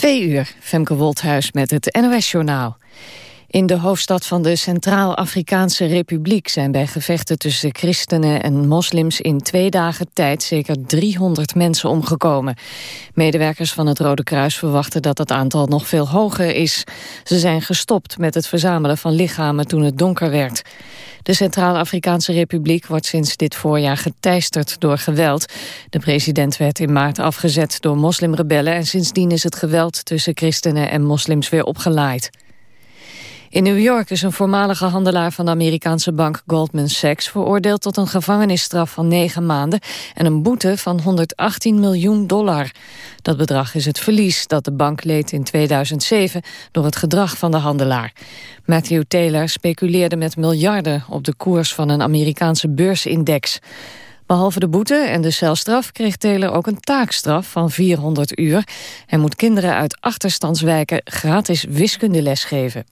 Twee uur, Femke Wolthuis met het NOS-journaal. In de hoofdstad van de Centraal-Afrikaanse Republiek zijn bij gevechten tussen christenen en moslims in twee dagen tijd zeker 300 mensen omgekomen. Medewerkers van het Rode Kruis verwachten dat het aantal nog veel hoger is. Ze zijn gestopt met het verzamelen van lichamen toen het donker werd. De Centraal-Afrikaanse Republiek wordt sinds dit voorjaar geteisterd door geweld. De president werd in maart afgezet door moslimrebellen... en sindsdien is het geweld tussen christenen en moslims weer opgelaaid. In New York is een voormalige handelaar van de Amerikaanse bank Goldman Sachs veroordeeld tot een gevangenisstraf van negen maanden en een boete van 118 miljoen dollar. Dat bedrag is het verlies dat de bank leed in 2007 door het gedrag van de handelaar. Matthew Taylor speculeerde met miljarden op de koers van een Amerikaanse beursindex. Behalve de boete en de celstraf kreeg Taylor ook een taakstraf van 400 uur. Hij moet kinderen uit achterstandswijken gratis wiskundeles geven.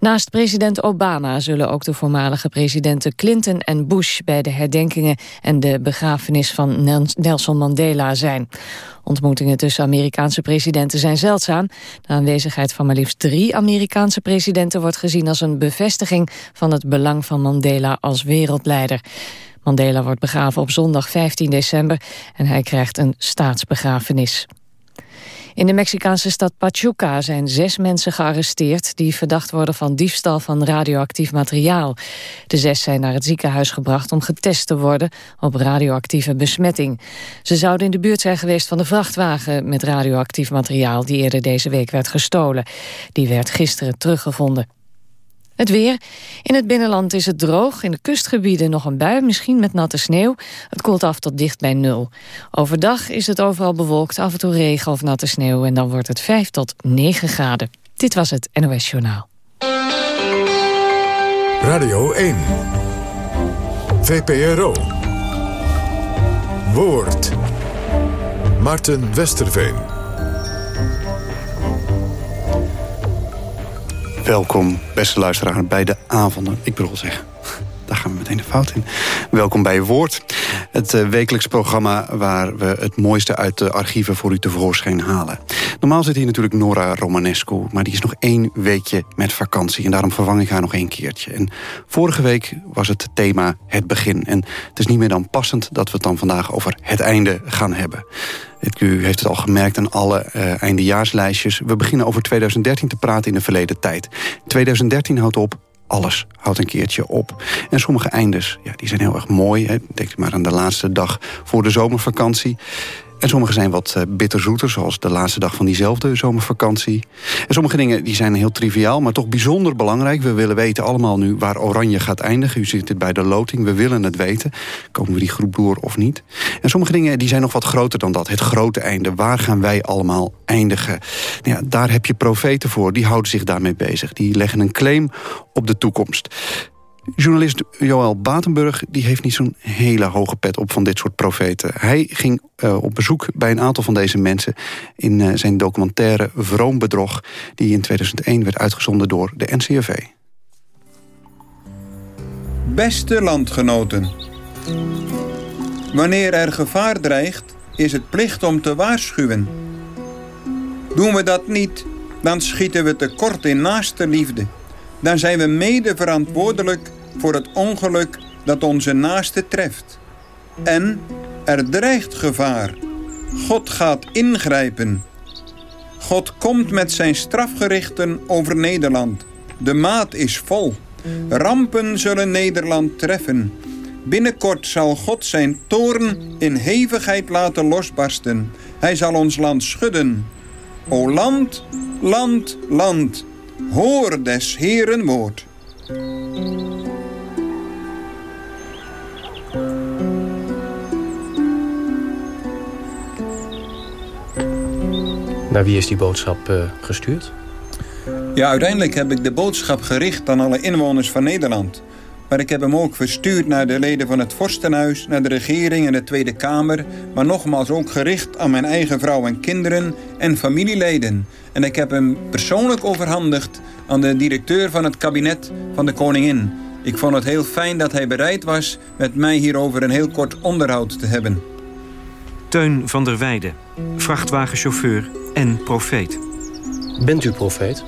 Naast president Obama zullen ook de voormalige presidenten Clinton en Bush bij de herdenkingen en de begrafenis van Nelson Mandela zijn. Ontmoetingen tussen Amerikaanse presidenten zijn zeldzaam. De aanwezigheid van maar liefst drie Amerikaanse presidenten wordt gezien als een bevestiging van het belang van Mandela als wereldleider. Mandela wordt begraven op zondag 15 december en hij krijgt een staatsbegrafenis. In de Mexicaanse stad Pachuca zijn zes mensen gearresteerd... die verdacht worden van diefstal van radioactief materiaal. De zes zijn naar het ziekenhuis gebracht om getest te worden... op radioactieve besmetting. Ze zouden in de buurt zijn geweest van de vrachtwagen... met radioactief materiaal die eerder deze week werd gestolen. Die werd gisteren teruggevonden. Het weer. In het binnenland is het droog. In de kustgebieden nog een bui, misschien met natte sneeuw. Het koelt af tot dicht bij nul. Overdag is het overal bewolkt, af en toe regen of natte sneeuw... en dan wordt het 5 tot 9 graden. Dit was het NOS Journaal. Radio 1. VPRO. Woord. Martin Westerveen. Welkom, beste luisteraar, bij de avonden. Ik bedoel zeggen, daar gaan we meteen de fout in. Welkom bij Woord, het uh, wekelijks programma... waar we het mooiste uit de archieven voor u tevoorschijn halen. Normaal zit hier natuurlijk Nora Romanescu... maar die is nog één weekje met vakantie... en daarom vervang ik haar nog één keertje. En vorige week was het thema het begin. En het is niet meer dan passend dat we het dan vandaag over het einde gaan hebben. U heeft het al gemerkt aan alle uh, eindejaarslijstjes. We beginnen over 2013 te praten in de verleden tijd. 2013 houdt op, alles houdt een keertje op. En sommige eindes, ja, die zijn heel erg mooi. Hè. Denk maar aan de laatste dag voor de zomervakantie. En sommige zijn wat uh, bitterzoeter, zoals de laatste dag van diezelfde zomervakantie. En sommige dingen die zijn heel triviaal, maar toch bijzonder belangrijk. We willen weten allemaal nu waar Oranje gaat eindigen. U ziet het bij de loting, we willen het weten. Komen we die groep door of niet? En sommige dingen die zijn nog wat groter dan dat. Het grote einde, waar gaan wij allemaal eindigen? Nou ja, daar heb je profeten voor, die houden zich daarmee bezig. Die leggen een claim op de toekomst. Journalist Joël Batenburg die heeft niet zo'n hele hoge pet op van dit soort profeten. Hij ging uh, op bezoek bij een aantal van deze mensen... in uh, zijn documentaire Vroom Bedrog... die in 2001 werd uitgezonden door de NCRV. Beste landgenoten. Wanneer er gevaar dreigt, is het plicht om te waarschuwen. Doen we dat niet, dan schieten we tekort in naaste liefde. Dan zijn we mede verantwoordelijk voor het ongeluk dat onze naaste treft. En er dreigt gevaar. God gaat ingrijpen. God komt met zijn strafgerichten over Nederland. De maat is vol. Rampen zullen Nederland treffen. Binnenkort zal God zijn toorn in hevigheid laten losbarsten. Hij zal ons land schudden. O land, land, land, hoor des Heeren woord. Naar wie is die boodschap uh, gestuurd? Ja, uiteindelijk heb ik de boodschap gericht aan alle inwoners van Nederland. Maar ik heb hem ook verstuurd naar de leden van het Vorstenhuis, naar de regering en de Tweede Kamer. Maar nogmaals ook gericht aan mijn eigen vrouw en kinderen en familieleden. En ik heb hem persoonlijk overhandigd aan de directeur van het kabinet van de koningin. Ik vond het heel fijn dat hij bereid was met mij hierover een heel kort onderhoud te hebben. Teun van der Weijden, vrachtwagenchauffeur en profeet. Bent u profeet?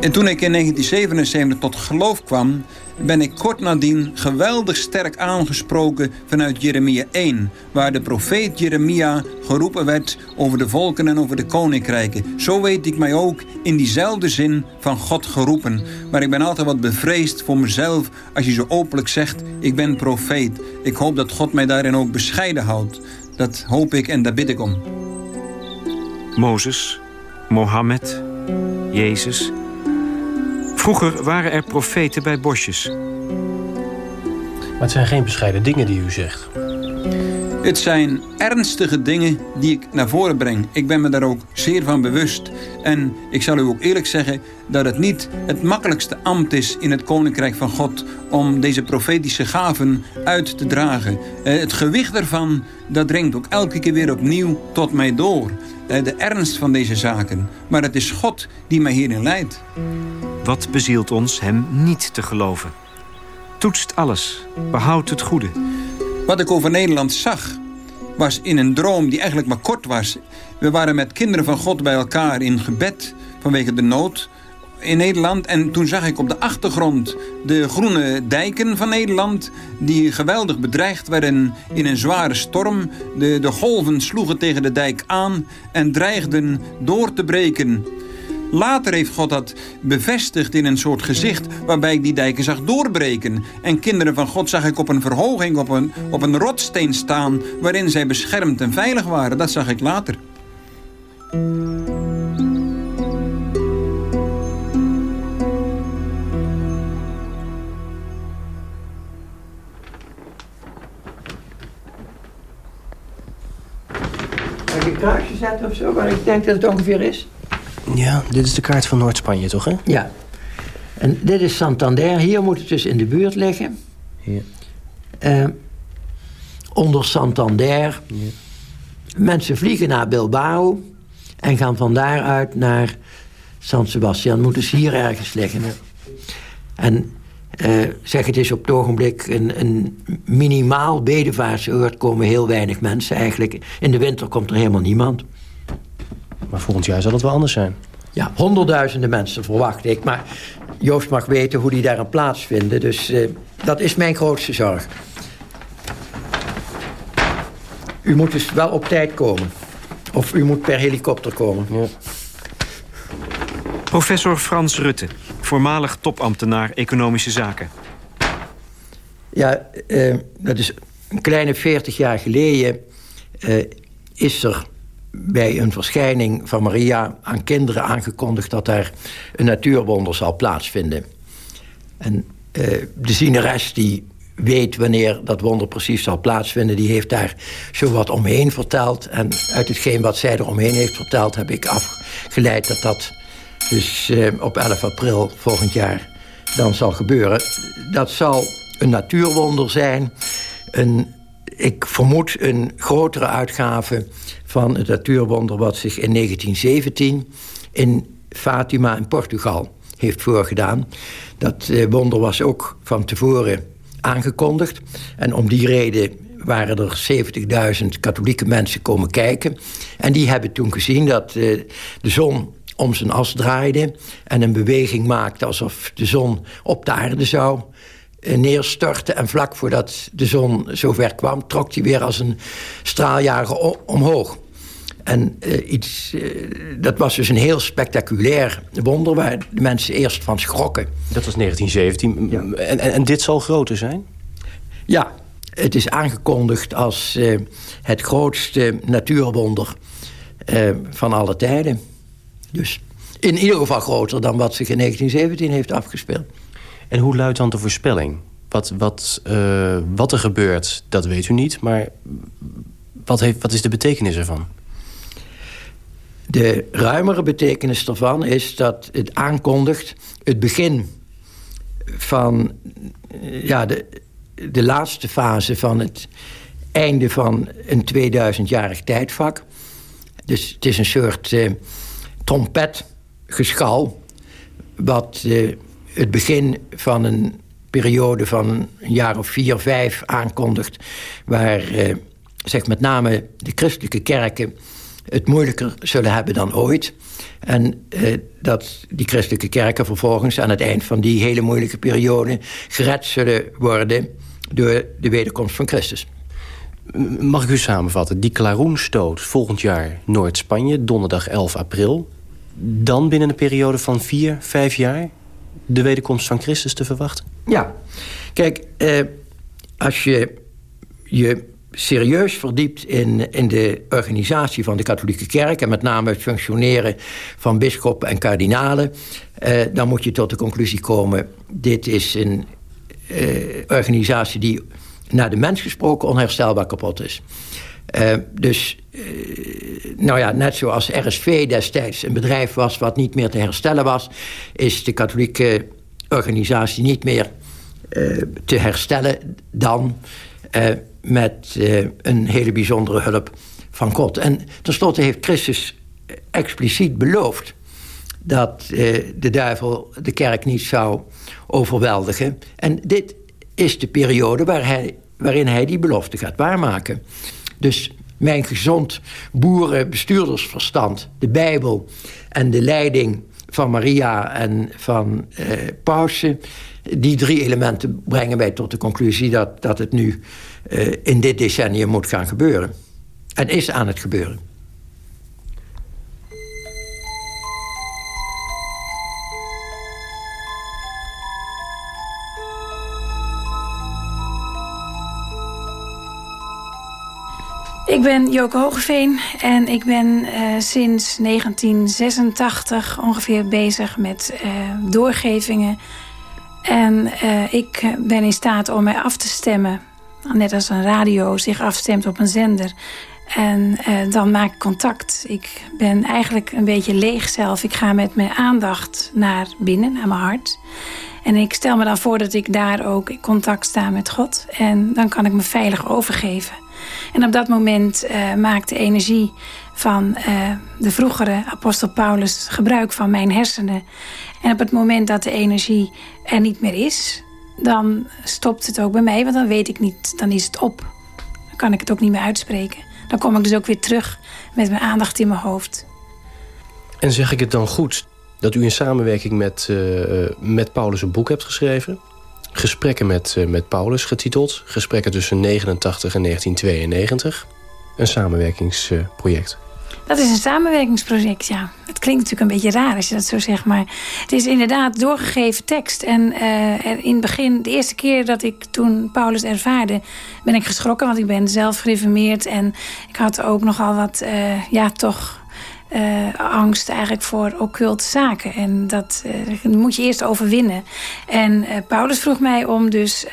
En toen ik in 1977 tot geloof kwam, ben ik kort nadien geweldig sterk aangesproken vanuit Jeremia 1, waar de profeet Jeremia geroepen werd over de volken en over de koninkrijken. Zo weet ik mij ook in diezelfde zin van God geroepen. Maar ik ben altijd wat bevreesd voor mezelf als je zo openlijk zegt, ik ben profeet. Ik hoop dat God mij daarin ook bescheiden houdt. Dat hoop ik en daar bid ik om. Mozes, Mohammed, Jezus. Vroeger waren er profeten bij bosjes. Maar het zijn geen bescheiden dingen die u zegt. Het zijn ernstige dingen die ik naar voren breng. Ik ben me daar ook zeer van bewust. En ik zal u ook eerlijk zeggen dat het niet het makkelijkste ambt is in het Koninkrijk van God om deze profetische gaven uit te dragen. Eh, het gewicht ervan, dat dringt ook elke keer weer opnieuw tot mij door. Eh, de ernst van deze zaken. Maar het is God die mij hierin leidt. Wat bezielt ons hem niet te geloven? Toetst alles, behoud het goede. Wat ik over Nederland zag, was in een droom die eigenlijk maar kort was. We waren met kinderen van God bij elkaar in gebed vanwege de nood in Nederland. En toen zag ik op de achtergrond de groene dijken van Nederland... die geweldig bedreigd werden in een zware storm. De, de golven sloegen tegen de dijk aan en dreigden door te breken... Later heeft God dat bevestigd in een soort gezicht waarbij ik die dijken zag doorbreken. En kinderen van God zag ik op een verhoging, op een, op een rotsteen staan waarin zij beschermd en veilig waren. Dat zag ik later. Heb je een kruisje zetten of zo, waar ik denk dat het ongeveer is? Ja, dit is de kaart van Noord-Spanje, toch, hè? Ja. En dit is Santander. Hier moet het dus in de buurt liggen. Ja. Eh, onder Santander. Ja. Mensen vliegen naar Bilbao en gaan van daaruit naar San Sebastian. Moet dus hier ergens liggen. En eh, zeg, het is op het ogenblik een, een minimaal bedevaartsoord. komen heel weinig mensen eigenlijk. In de winter komt er helemaal niemand. Maar volgend jaar zal het wel anders zijn. Ja, honderdduizenden mensen verwacht ik. Maar Joost mag weten hoe die daar een plaats vinden. Dus eh, dat is mijn grootste zorg. U moet dus wel op tijd komen. Of u moet per helikopter komen. Ja. Professor Frans Rutte, voormalig topambtenaar Economische Zaken. Ja, eh, dat is een kleine 40 jaar geleden... eh, is er bij een verschijning van Maria aan kinderen aangekondigd... dat er een natuurwonder zal plaatsvinden. En eh, de zieneres die weet wanneer dat wonder precies zal plaatsvinden... die heeft daar zo wat omheen verteld. En uit hetgeen wat zij er omheen heeft verteld... heb ik afgeleid dat dat dus eh, op 11 april volgend jaar dan zal gebeuren. Dat zal een natuurwonder zijn. Een, ik vermoed een grotere uitgave van het natuurwonder... wat zich in 1917 in Fatima in Portugal heeft voorgedaan. Dat eh, wonder was ook van tevoren aangekondigd. En om die reden waren er 70.000 katholieke mensen komen kijken. En die hebben toen gezien dat eh, de zon om zijn as draaide... en een beweging maakte alsof de zon op de aarde zou eh, neerstorten. En vlak voordat de zon zover kwam... trok hij weer als een straaljager omhoog. En uh, iets, uh, dat was dus een heel spectaculair wonder... waar de mensen eerst van schrokken. Dat was 1917. Ja. En, en, en dit zal groter zijn? Ja, het is aangekondigd als uh, het grootste natuurwonder van alle tijden. Dus in ieder geval groter dan wat zich in 1917 heeft afgespeeld. En hoe luidt dan de voorspelling? Wat, wat, wat er gebeurt, dat weet u niet. Maar wat, heeft, wat is de betekenis ervan? De ruimere betekenis daarvan is dat het aankondigt het begin van ja, de, de laatste fase van het einde van een 2000-jarig tijdvak. Dus het is een soort uh, trompetgeschal... wat uh, het begin van een periode van een jaar of vier, vijf aankondigt... waar uh, zeg met name de christelijke kerken het moeilijker zullen hebben dan ooit. En eh, dat die christelijke kerken vervolgens aan het eind van die hele moeilijke periode gered zullen worden door de wederkomst van Christus. Mag ik u samenvatten? Die Klaroenstoot volgend jaar Noord-Spanje, donderdag 11 april. Dan binnen een periode van vier, vijf jaar de wederkomst van Christus te verwachten? Ja, kijk, eh, als je je serieus verdiept in, in de organisatie van de katholieke kerk... en met name het functioneren van bisschoppen en kardinalen... Eh, dan moet je tot de conclusie komen... dit is een eh, organisatie die naar de mens gesproken onherstelbaar kapot is. Uh, dus, uh, nou ja, net zoals RSV destijds een bedrijf was wat niet meer te herstellen was, is de katholieke organisatie niet meer uh, te herstellen dan met een hele bijzondere hulp van God. En tenslotte heeft Christus expliciet beloofd dat de duivel de kerk niet zou overweldigen. En dit is de periode waar hij, waarin hij die belofte gaat waarmaken. Dus mijn gezond boerenbestuurdersverstand, de Bijbel en de leiding van Maria en van eh, Pausen, die drie elementen brengen mij tot de conclusie dat, dat het nu eh, in dit decennium moet gaan gebeuren. En is aan het gebeuren. Ik ben Joke Hogeveen en ik ben uh, sinds 1986 ongeveer bezig met uh, doorgevingen. En uh, ik ben in staat om mij af te stemmen, net als een radio zich afstemt op een zender. En dan maak ik contact. Ik ben eigenlijk een beetje leeg zelf. Ik ga met mijn aandacht naar binnen, naar mijn hart. En ik stel me dan voor dat ik daar ook in contact sta met God. En dan kan ik me veilig overgeven. En op dat moment uh, maakt de energie van uh, de vroegere apostel Paulus gebruik van mijn hersenen. En op het moment dat de energie er niet meer is, dan stopt het ook bij mij. Want dan weet ik niet, dan is het op. Dan kan ik het ook niet meer uitspreken. Dan kom ik dus ook weer terug met mijn aandacht in mijn hoofd. En zeg ik het dan goed dat u in samenwerking met, uh, met Paulus een boek hebt geschreven? Gesprekken met, uh, met Paulus getiteld. Gesprekken tussen 89 en 1992. Een samenwerkingsproject. Dat is een samenwerkingsproject, ja. Het klinkt natuurlijk een beetje raar als je dat zo zegt, maar het is inderdaad doorgegeven tekst. En er in het begin, de eerste keer dat ik toen Paulus ervaarde, ben ik geschrokken, want ik ben zelf gereformeerd en ik had ook nogal wat, uh, ja, toch uh, angst eigenlijk voor occulte zaken. En dat uh, moet je eerst overwinnen. En uh, Paulus vroeg mij om dus,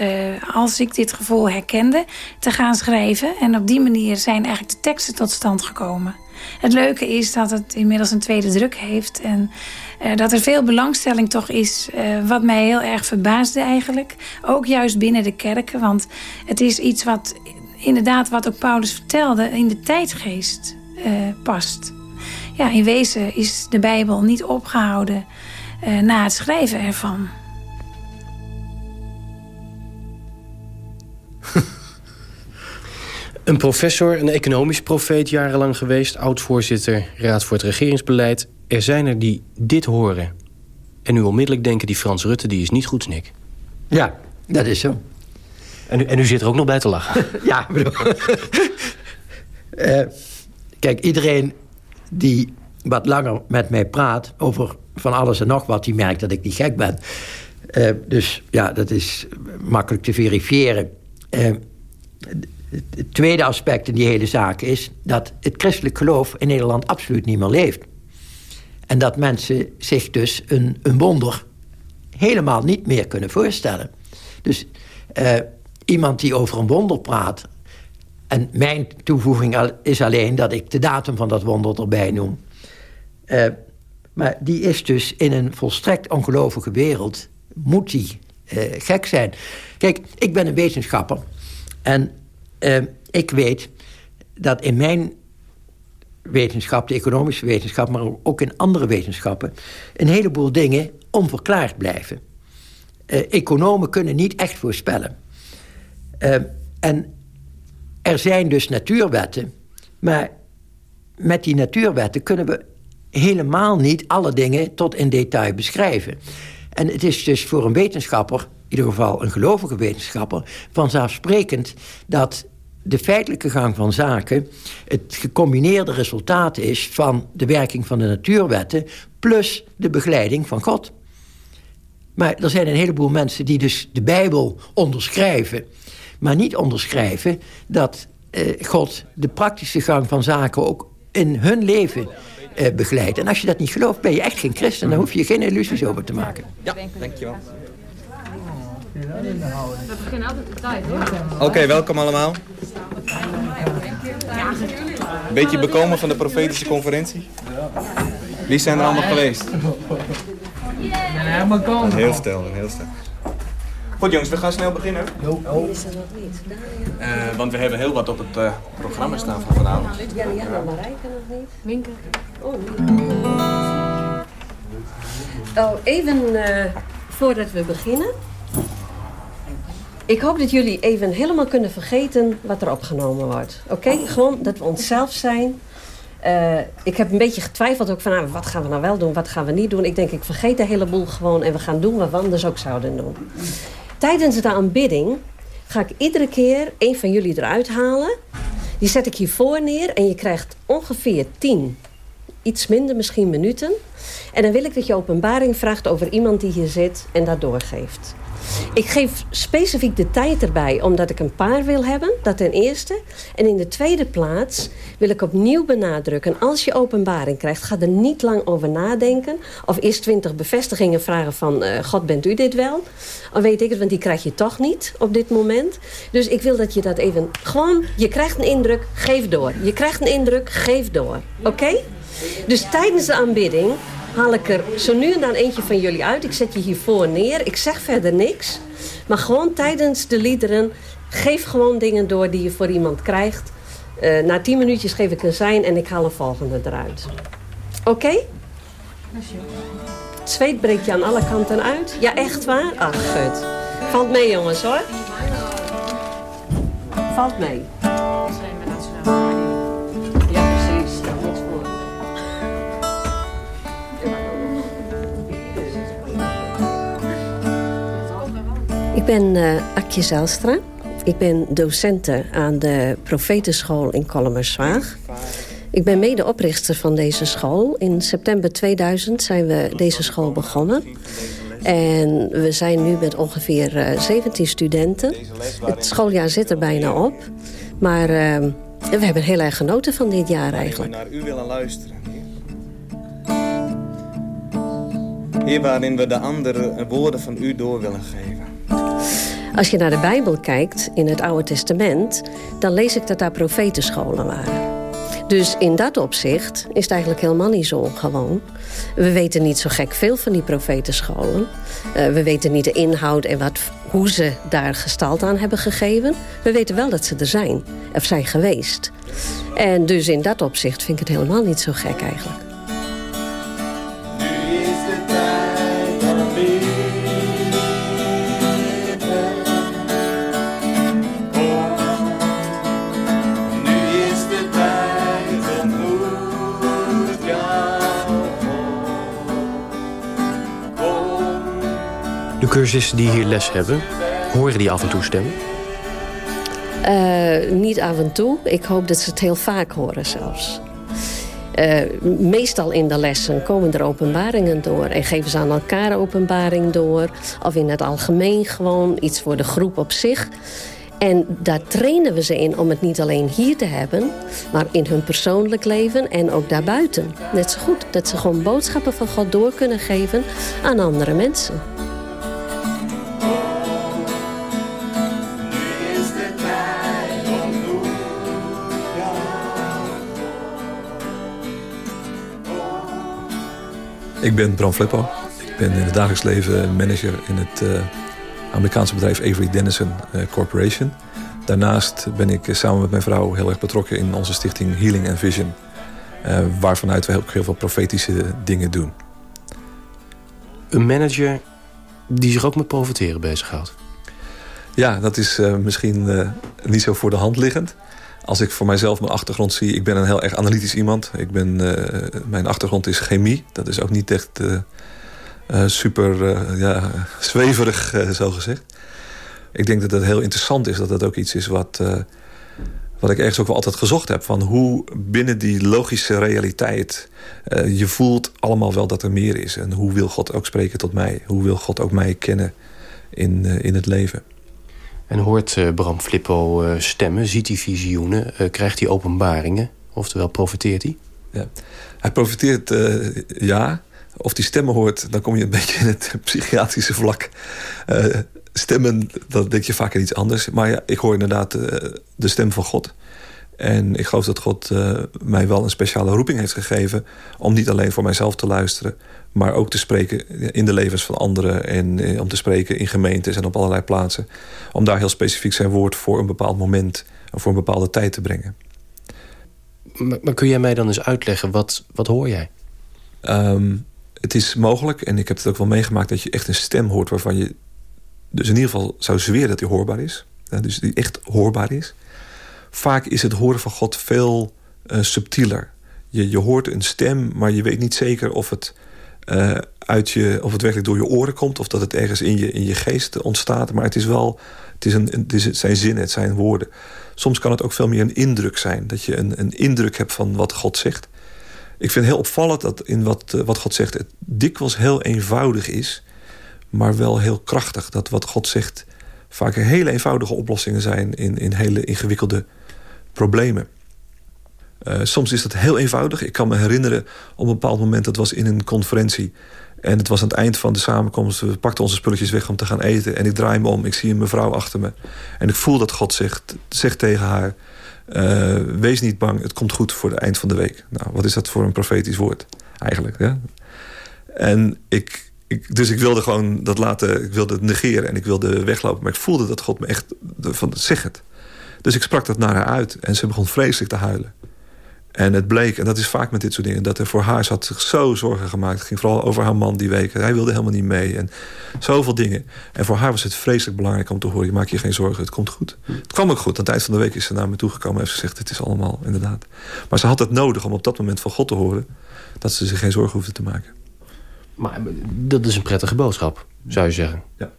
als ik dit gevoel herkende, te gaan schrijven. En op die manier zijn eigenlijk de teksten tot stand gekomen. Het leuke is dat het inmiddels een tweede druk heeft. En dat er veel belangstelling toch is, wat mij heel erg verbaasde eigenlijk. Ook juist binnen de kerken, want het is iets wat inderdaad, wat ook Paulus vertelde, in de tijdgeest past ja, in wezen is de Bijbel niet opgehouden uh, na het schrijven ervan. Een professor, een economisch profeet jarenlang geweest... oud-voorzitter, Raad voor het Regeringsbeleid. Er zijn er die dit horen. En nu onmiddellijk denken, die Frans Rutte, die is niet goed, Nick. Ja, dat is zo. En u, en u zit er ook nog bij te lachen. ja, bedoel... uh, kijk, iedereen die wat langer met mij praat over van alles en nog wat, die merkt dat ik niet gek ben. Uh, dus ja, dat is makkelijk te verifiëren. Uh, het tweede aspect in die hele zaak is dat het christelijk geloof in Nederland absoluut niet meer leeft. En dat mensen zich dus een, een wonder helemaal niet meer kunnen voorstellen. Dus uh, iemand die over een wonder praat. En mijn toevoeging is alleen dat ik de datum van dat wonder erbij noem. Uh, maar die is dus in een volstrekt ongelovige wereld... moet die uh, gek zijn. Kijk, ik ben een wetenschapper. En uh, ik weet dat in mijn wetenschap, de economische wetenschap... maar ook in andere wetenschappen... een heleboel dingen onverklaard blijven. economen kunnen niet echt voorspellen. en er zijn dus natuurwetten... maar met die natuurwetten kunnen we helemaal niet alle dingen tot in detail beschrijven. En het is dus voor een wetenschapper, in ieder geval een gelovige wetenschapper, vanzelfsprekend dat de feitelijke gang van zaken het gecombineerde resultaat is van de werking van de natuurwetten plus de begeleiding van God. Maar er zijn een heleboel mensen die dus de Bijbel onderschrijven, maar niet onderschrijven dat eh, God de praktische gang van zaken ook in hun leven eh, begeleidt. En als je dat niet gelooft, ben je echt geen christen. Dan hoef je geen illusies over te maken. Ja, dankjewel. We beginnen altijd op tijd, hoor. Oké, welkom allemaal. Een beetje bekomen van de profetische conferentie? Wie zijn er allemaal geweest? Heel stil, heel stil. Goed jongens, we gaan snel beginnen. Uh, want we hebben heel wat op het uh, programma staan van vanavond. Ja, ja, maar Marijke nog niet. Minke. Oh, oh even uh, voordat we beginnen. Ik hoop dat jullie even helemaal kunnen vergeten wat er opgenomen wordt. Oké? Gewoon dat we onszelf zijn. Uh, ik heb een beetje getwijfeld ook van nou, wat gaan we nou wel doen, wat gaan we niet doen. Ik denk ik vergeet de hele boel gewoon en we gaan doen wat we anders ook zouden doen. Tijdens de aanbidding ga ik iedere keer een van jullie eruit halen. Die zet ik hiervoor neer en je krijgt ongeveer tien, iets minder misschien minuten. En dan wil ik dat je openbaring vraagt over iemand die hier zit en dat doorgeeft. Ik geef specifiek de tijd erbij, omdat ik een paar wil hebben. Dat ten eerste. En in de tweede plaats wil ik opnieuw benadrukken. Als je openbaring krijgt, ga er niet lang over nadenken. Of eerst twintig bevestigingen vragen van... Uh, God, bent u dit wel? Of weet ik het, want die krijg je toch niet op dit moment. Dus ik wil dat je dat even... Gewoon, je krijgt een indruk, geef door. Je krijgt een indruk, geef door. Oké? Dus tijdens de aanbidding haal ik er zo nu en dan eentje van jullie uit. Ik zet je hiervoor neer. Ik zeg verder niks. Maar gewoon tijdens de liederen... geef gewoon dingen door die je voor iemand krijgt. Uh, na tien minuutjes geef ik een zijn en ik haal een volgende eruit. Oké? Okay? Het zweet breekt je aan alle kanten uit. Ja, echt waar? Ach, gut. Valt mee, jongens, hoor. Valt mee. Ik ben uh, Akje Zijlstra. Ik ben docente aan de Profetenschool in Kolmerswaag. Ik ben medeoprichter van deze school. In september 2000 zijn we deze school begonnen. En we zijn nu met ongeveer uh, eh, 17 studenten. Het schooljaar zit er bijna op. Maar uh, we hebben heel erg genoten van dit jaar eigenlijk. naar u willen luisteren. Hier waarin we de andere woorden van u door willen geven. Als je naar de Bijbel kijkt, in het Oude Testament... dan lees ik dat daar profetenscholen waren. Dus in dat opzicht is het eigenlijk helemaal niet zo ongewoon. We weten niet zo gek veel van die profetenscholen. Uh, we weten niet de inhoud en wat, hoe ze daar gestalte aan hebben gegeven. We weten wel dat ze er zijn, of zijn geweest. En dus in dat opzicht vind ik het helemaal niet zo gek eigenlijk. Cursisten die hier les hebben, horen die af en toe stemmen? Uh, niet af en toe. Ik hoop dat ze het heel vaak horen zelfs. Uh, meestal in de lessen komen er openbaringen door. En geven ze aan elkaar openbaring door. Of in het algemeen gewoon iets voor de groep op zich. En daar trainen we ze in om het niet alleen hier te hebben... maar in hun persoonlijk leven en ook daarbuiten. Net zo goed dat ze gewoon boodschappen van God door kunnen geven aan andere mensen. Ik ben Bram Fleppo. Ik ben in het dagelijks leven manager in het uh, Amerikaanse bedrijf Avery Dennison uh, Corporation. Daarnaast ben ik samen met mijn vrouw heel erg betrokken in onze stichting Healing and Vision. Uh, waarvanuit we ook heel veel profetische dingen doen. Een manager die zich ook met profiteren bezighoudt. Ja, dat is misschien niet zo voor de hand liggend. Als ik voor mijzelf mijn achtergrond zie... ik ben een heel erg analytisch iemand. Ik ben, mijn achtergrond is chemie. Dat is ook niet echt super ja, zweverig, zo gezegd. Ik denk dat het heel interessant is dat dat ook iets is wat wat ik ergens ook wel altijd gezocht heb. Van hoe binnen die logische realiteit... Je voelt allemaal wel dat er meer is. En hoe wil God ook spreken tot mij? Hoe wil God ook mij kennen in, in het leven? En hoort uh, Bram Flippo stemmen? Ziet hij visioenen? krijgt hij openbaringen? Oftewel, profiteert hij? Ja. Hij profiteert, ja. Of die stemmen hoort, dan kom je een beetje in het psychiatrische vlak stemmen, dan denk je vaak aan iets anders. Maar ja, ik hoor inderdaad de stem van God. En ik geloof dat God uh, mij wel een speciale roeping heeft gegeven... om niet alleen voor mijzelf te luisteren... maar ook te spreken in de levens van anderen... en uh, om te spreken in gemeentes en op allerlei plaatsen. Om daar heel specifiek zijn woord voor een bepaald moment... of voor een bepaalde tijd te brengen. Maar, maar kun jij mij dan eens uitleggen, wat, wat hoor jij? Um, het is mogelijk, en ik heb het ook wel meegemaakt... dat je echt een stem hoort waarvan je dus in ieder geval zou zweren dat hij hoorbaar is. dus die echt hoorbaar is. Vaak is het horen van God veel uh, subtieler. Je, je hoort een stem, maar je weet niet zeker of het, uh, uit je, of het werkelijk door je oren komt... of dat het ergens in je, in je geest ontstaat. Maar het is wel het is een, het, het zijn zinnen, het zijn woorden. Soms kan het ook veel meer een indruk zijn. Dat je een, een indruk hebt van wat God zegt. Ik vind heel opvallend dat in wat, uh, wat God zegt... het dikwijls heel eenvoudig is maar wel heel krachtig. Dat wat God zegt vaak hele eenvoudige oplossingen zijn... in, in hele ingewikkelde problemen. Uh, soms is dat heel eenvoudig. Ik kan me herinneren op een bepaald moment... dat was in een conferentie... En het was aan het eind van de samenkomst. We pakten onze spulletjes weg om te gaan eten. En ik draai me om. Ik zie een mevrouw achter me. En ik voel dat God zegt, zegt tegen haar... Uh, wees niet bang, het komt goed voor het eind van de week. Nou, wat is dat voor een profetisch woord eigenlijk? Ja? En ik, ik, dus ik wilde gewoon dat laten, ik wilde het negeren en ik wilde weglopen. Maar ik voelde dat God me echt van zeg het. Dus ik sprak dat naar haar uit en ze begon vreselijk te huilen. En het bleek, en dat is vaak met dit soort dingen... dat er voor haar, ze had zich zo zorgen gemaakt. Het ging vooral over haar man die week. Hij wilde helemaal niet mee. En zoveel dingen. En voor haar was het vreselijk belangrijk om te horen... je maak je geen zorgen, het komt goed. Het kwam ook goed. Aan het eind van de week is ze naar me toegekomen... en heeft gezegd, het is allemaal inderdaad. Maar ze had het nodig om op dat moment van God te horen... dat ze zich geen zorgen hoefde te maken. Maar dat is een prettige boodschap, zou je zeggen. Ja.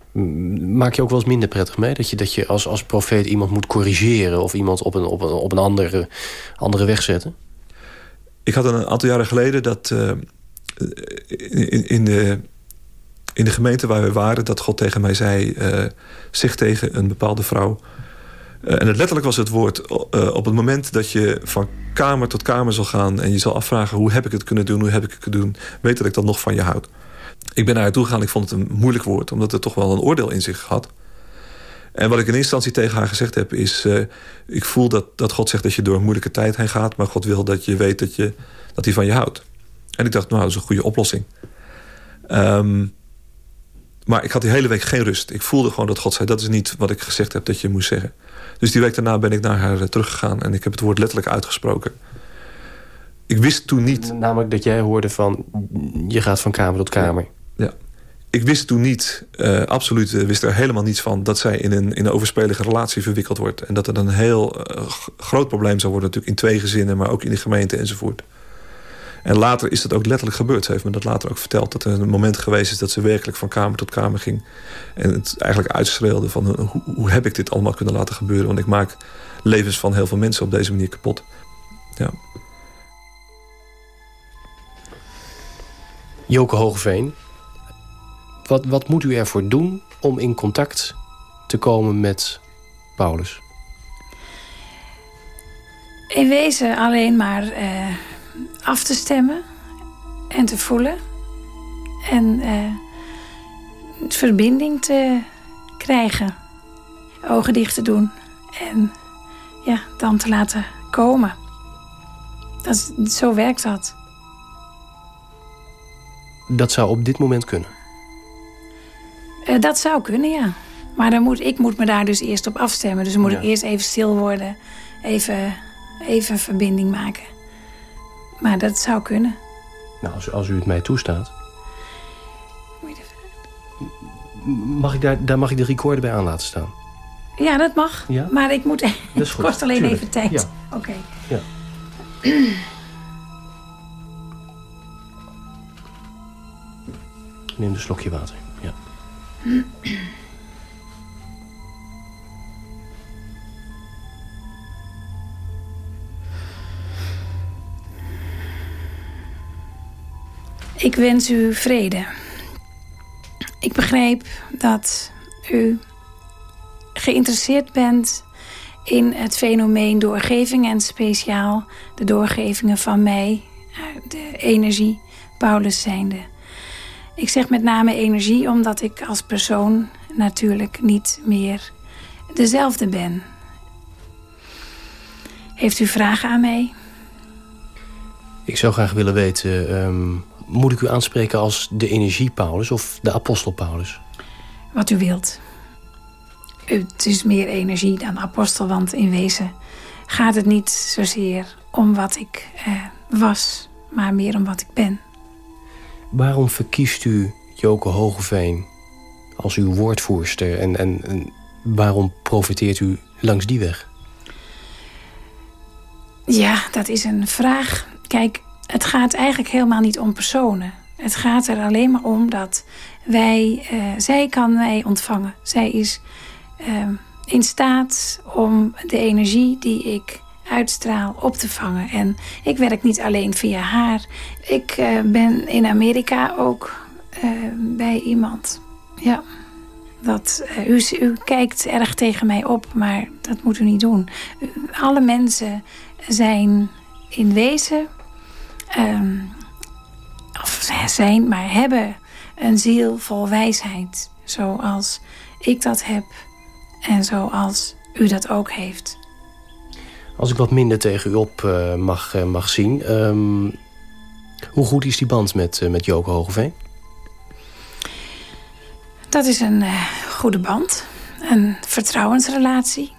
Maak je ook wel eens minder prettig mee? Dat je, dat je als, als profeet iemand moet corrigeren... of iemand op een, op een, op een andere, andere weg zetten? Ik had een aantal jaren geleden dat... Uh, in, in, de, in de gemeente waar we waren... dat God tegen mij zei... Uh, zeg tegen een bepaalde vrouw... Uh, en het letterlijk was het woord... op het moment dat je van kamer tot kamer zal gaan... en je zal afvragen hoe heb ik het kunnen doen, hoe heb ik het kunnen doen... weet dat ik dan nog van je houd. Ik ben naar haar toe gegaan, ik vond het een moeilijk woord... omdat het toch wel een oordeel in zich had. En wat ik in instantie tegen haar gezegd heb is... Uh, ik voel dat, dat God zegt dat je door een moeilijke tijd heen gaat... maar God wil dat je weet dat, je, dat hij van je houdt. En ik dacht, nou, dat is een goede oplossing. Um, maar ik had die hele week geen rust. Ik voelde gewoon dat God zei, dat is niet wat ik gezegd heb dat je moest zeggen. Dus die week daarna ben ik naar haar eh, teruggegaan en ik heb het woord letterlijk uitgesproken. Ik wist toen niet... Namelijk dat jij hoorde van, je gaat van kamer tot kamer. Ja. Ik wist toen niet, uh, absoluut uh, wist er helemaal niets van... dat zij in een, in een overspelige relatie verwikkeld wordt. En dat het een heel uh, groot probleem zou worden natuurlijk in twee gezinnen... maar ook in de gemeente enzovoort. En later is dat ook letterlijk gebeurd. Ze heeft me dat later ook verteld. Dat er een moment geweest is dat ze werkelijk van kamer tot kamer ging. En het eigenlijk uitschreeuwde van hoe, hoe heb ik dit allemaal kunnen laten gebeuren. Want ik maak levens van heel veel mensen op deze manier kapot. Ja. Joke Hogeveen. Wat, wat moet u ervoor doen om in contact te komen met Paulus? In wezen alleen maar... Uh af te stemmen en te voelen. En uh, verbinding te krijgen. Ogen dicht te doen. En ja, dan te laten komen. Dat, zo werkt dat. Dat zou op dit moment kunnen? Uh, dat zou kunnen, ja. Maar dan moet, ik moet me daar dus eerst op afstemmen. Dus dan moet ja. ik eerst even stil worden. Even, even verbinding maken. Maar dat zou kunnen. Nou, als, als u het mij toestaat. Mag ik daar, daar mag ik de recorder bij aan laten staan? Ja, dat mag. Ja? Maar ik moet... Dat is goed. kost alleen Tuurlijk. even tijd. Ja. Oké. Ja. Neem een slokje water. Ja. Ik wens u vrede. Ik begreep dat u geïnteresseerd bent in het fenomeen doorgeving en speciaal de doorgevingen van mij, de energie, Paulus zijnde. Ik zeg met name energie omdat ik als persoon natuurlijk niet meer dezelfde ben. Heeft u vragen aan mij? Ik zou graag willen weten, ehm, moet ik u aanspreken als de energie Paulus of de apostel Paulus? Wat u wilt. Het is meer energie dan apostel, want in wezen gaat het niet zozeer om wat ik eh, was, maar meer om wat ik ben. Waarom verkiest u Joke Hogeveen als uw woordvoerster en, en, en waarom profiteert u langs die weg? Ja, dat is een vraag. Kijk, het gaat eigenlijk helemaal niet om personen. Het gaat er alleen maar om dat wij, uh, zij kan mij ontvangen. Zij is uh, in staat om de energie die ik uitstraal op te vangen. En ik werk niet alleen via haar. Ik uh, ben in Amerika ook bij iemand. Ja. Dat, u, u kijkt erg tegen mij op, maar dat moet u niet doen. alle mensen zijn in wezen um, of zijn, maar hebben een ziel vol wijsheid. Zoals ik dat heb en zoals u dat ook heeft. Als ik wat minder tegen u op uh, mag, uh, mag zien... Um, hoe goed is die band met, uh, met Joke Hogeveen? Dat is een goede band. Een vertrouwensrelatie.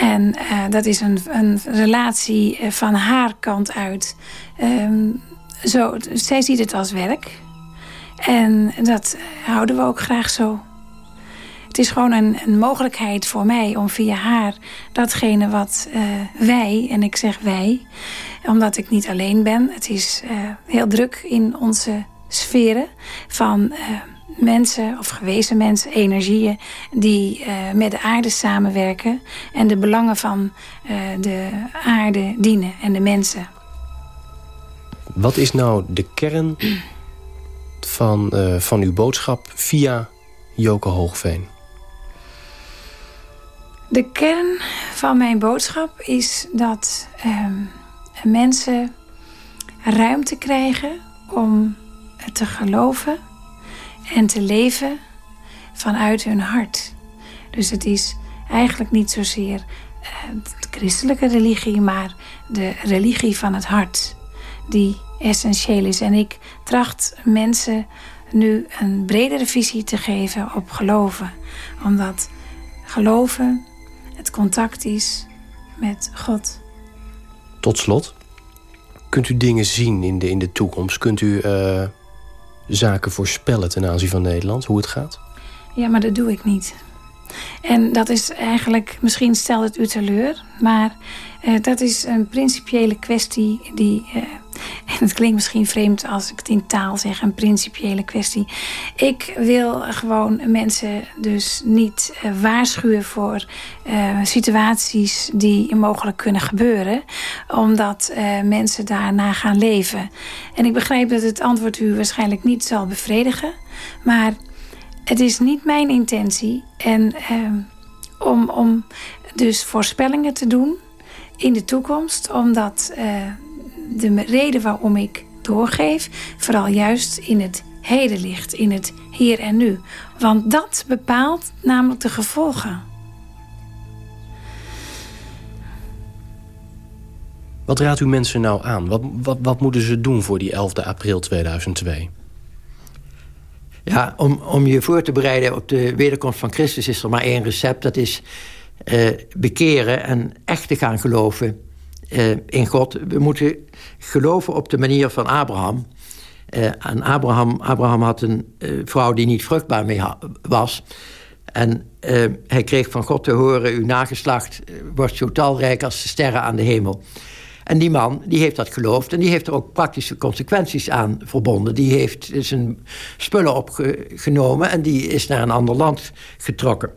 En uh, dat is een, een relatie van haar kant uit. Um, zo, zij ziet het als werk. En dat houden we ook graag zo. Het is gewoon een, een mogelijkheid voor mij om via haar datgene wat uh, wij, en ik zeg wij, omdat ik niet alleen ben. Het is heel druk in onze sferen van mensen of gewezen mensen, energieën die uh, met de aarde samenwerken en de belangen van uh, de aarde dienen en de mensen. Wat is nou de kern van, uh, van uw boodschap via Joke Hoogveen? De kern van mijn boodschap is dat mensen ruimte krijgen om te geloven en te leven vanuit hun hart. Dus het is eigenlijk niet zozeer de christelijke religie, maar de religie van het hart die essentieel is. En ik tracht mensen nu een bredere visie te geven op geloven. Omdat geloven het contact is met God. Tot slot, kunt u dingen zien in de, in de toekomst? Kunt u uh, zaken voorspellen ten aanzien van Nederland, hoe het gaat? Ja, maar dat doe ik niet. En dat is eigenlijk, misschien stelt het u teleur, maar uh, dat is een principiële kwestie die. Uh, en het klinkt misschien vreemd als ik het in taal zeg, een principiële kwestie. Ik wil gewoon mensen dus niet uh, waarschuwen voor situaties die mogelijk kunnen gebeuren, omdat mensen daarna gaan leven. En ik begrijp dat het antwoord u waarschijnlijk niet zal bevredigen, maar het is niet mijn intentie en, om, om dus voorspellingen te doen in de toekomst. Omdat uh, de reden waarom ik doorgeef... vooral juist in het heden ligt, in het hier en nu. Want dat bepaalt namelijk de gevolgen. Wat raadt u mensen nou aan? Wat, wat, wat moeten ze doen voor die 11 april 2002? Ja, om, om je voor te bereiden op de wederkomst van Christus... is er maar één recept. Dat is uh, bekeren en echt te gaan geloven uh, in God. We moeten geloven op de manier van Abraham. Uh, en Abraham, Abraham had een vrouw die niet vruchtbaar mee was. En hij kreeg van God te horen... uw nageslacht wordt zo talrijk als de sterren aan de hemel. En die man die heeft dat geloofd en die heeft er ook praktische consequenties aan verbonden. Die heeft zijn spullen opgenomen en die is naar een ander land getrokken.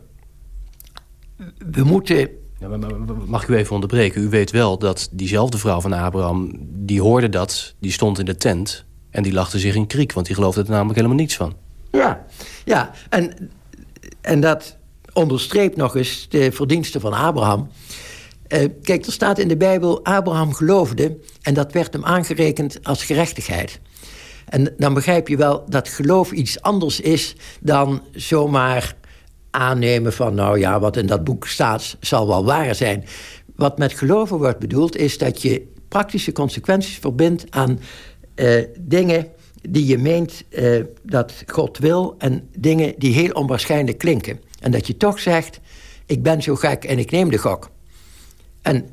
We moeten mag ik u even onderbreken? U weet wel dat diezelfde vrouw van Abraham... die hoorde dat, die stond in de tent... en die lachte zich in kriek, want die geloofde er namelijk helemaal niets van. Ja, ja. En, en dat onderstreept nog eens de verdiensten van Abraham. Uh, kijk, er staat in de Bijbel... Abraham geloofde en dat werd hem aangerekend als gerechtigheid. En dan begrijp je wel dat geloof iets anders is... dan zomaar aannemen van, nou ja, wat in dat boek staat, zal wel waar zijn. Wat met geloven wordt bedoeld, is dat je praktische consequenties verbindt aan uh, dingen die je meent uh, dat God wil en dingen die heel onwaarschijnlijk klinken. En dat je toch zegt, ik ben zo gek en ik neem de gok. En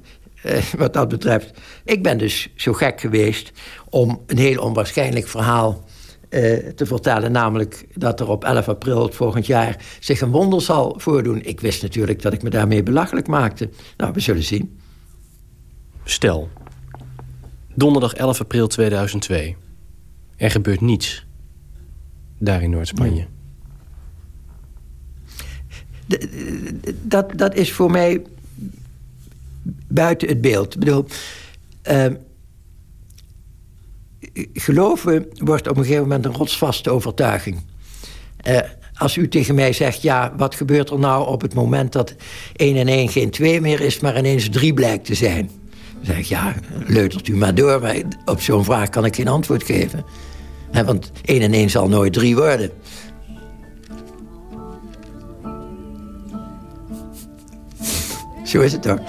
uh, wat dat betreft, ik ben dus zo gek geweest om een heel onwaarschijnlijk verhaal uh, te vertellen. Namelijk dat er op 11 april volgend jaar zich een wonder zal voordoen. Ik wist natuurlijk dat ik me daarmee belachelijk maakte. Nou, we zullen zien. Stel, donderdag 11 april 2002. Er gebeurt niets. Daar in Noord-Spanje. Dat, dat is voor mij buiten het beeld. Ik bedoel, uh, geloven wordt op een gegeven moment een rotsvaste overtuiging. Uh, als u tegen mij zegt, ja, wat gebeurt er nou op het moment dat 1 en 1 geen 2 meer is, maar ineens 3 blijkt te zijn? Dan zeg ik, ja, leutert u maar door, maar op zo'n vraag kan ik geen antwoord geven. Want 1 en 1 zal nooit 3 worden. Zo is het toch?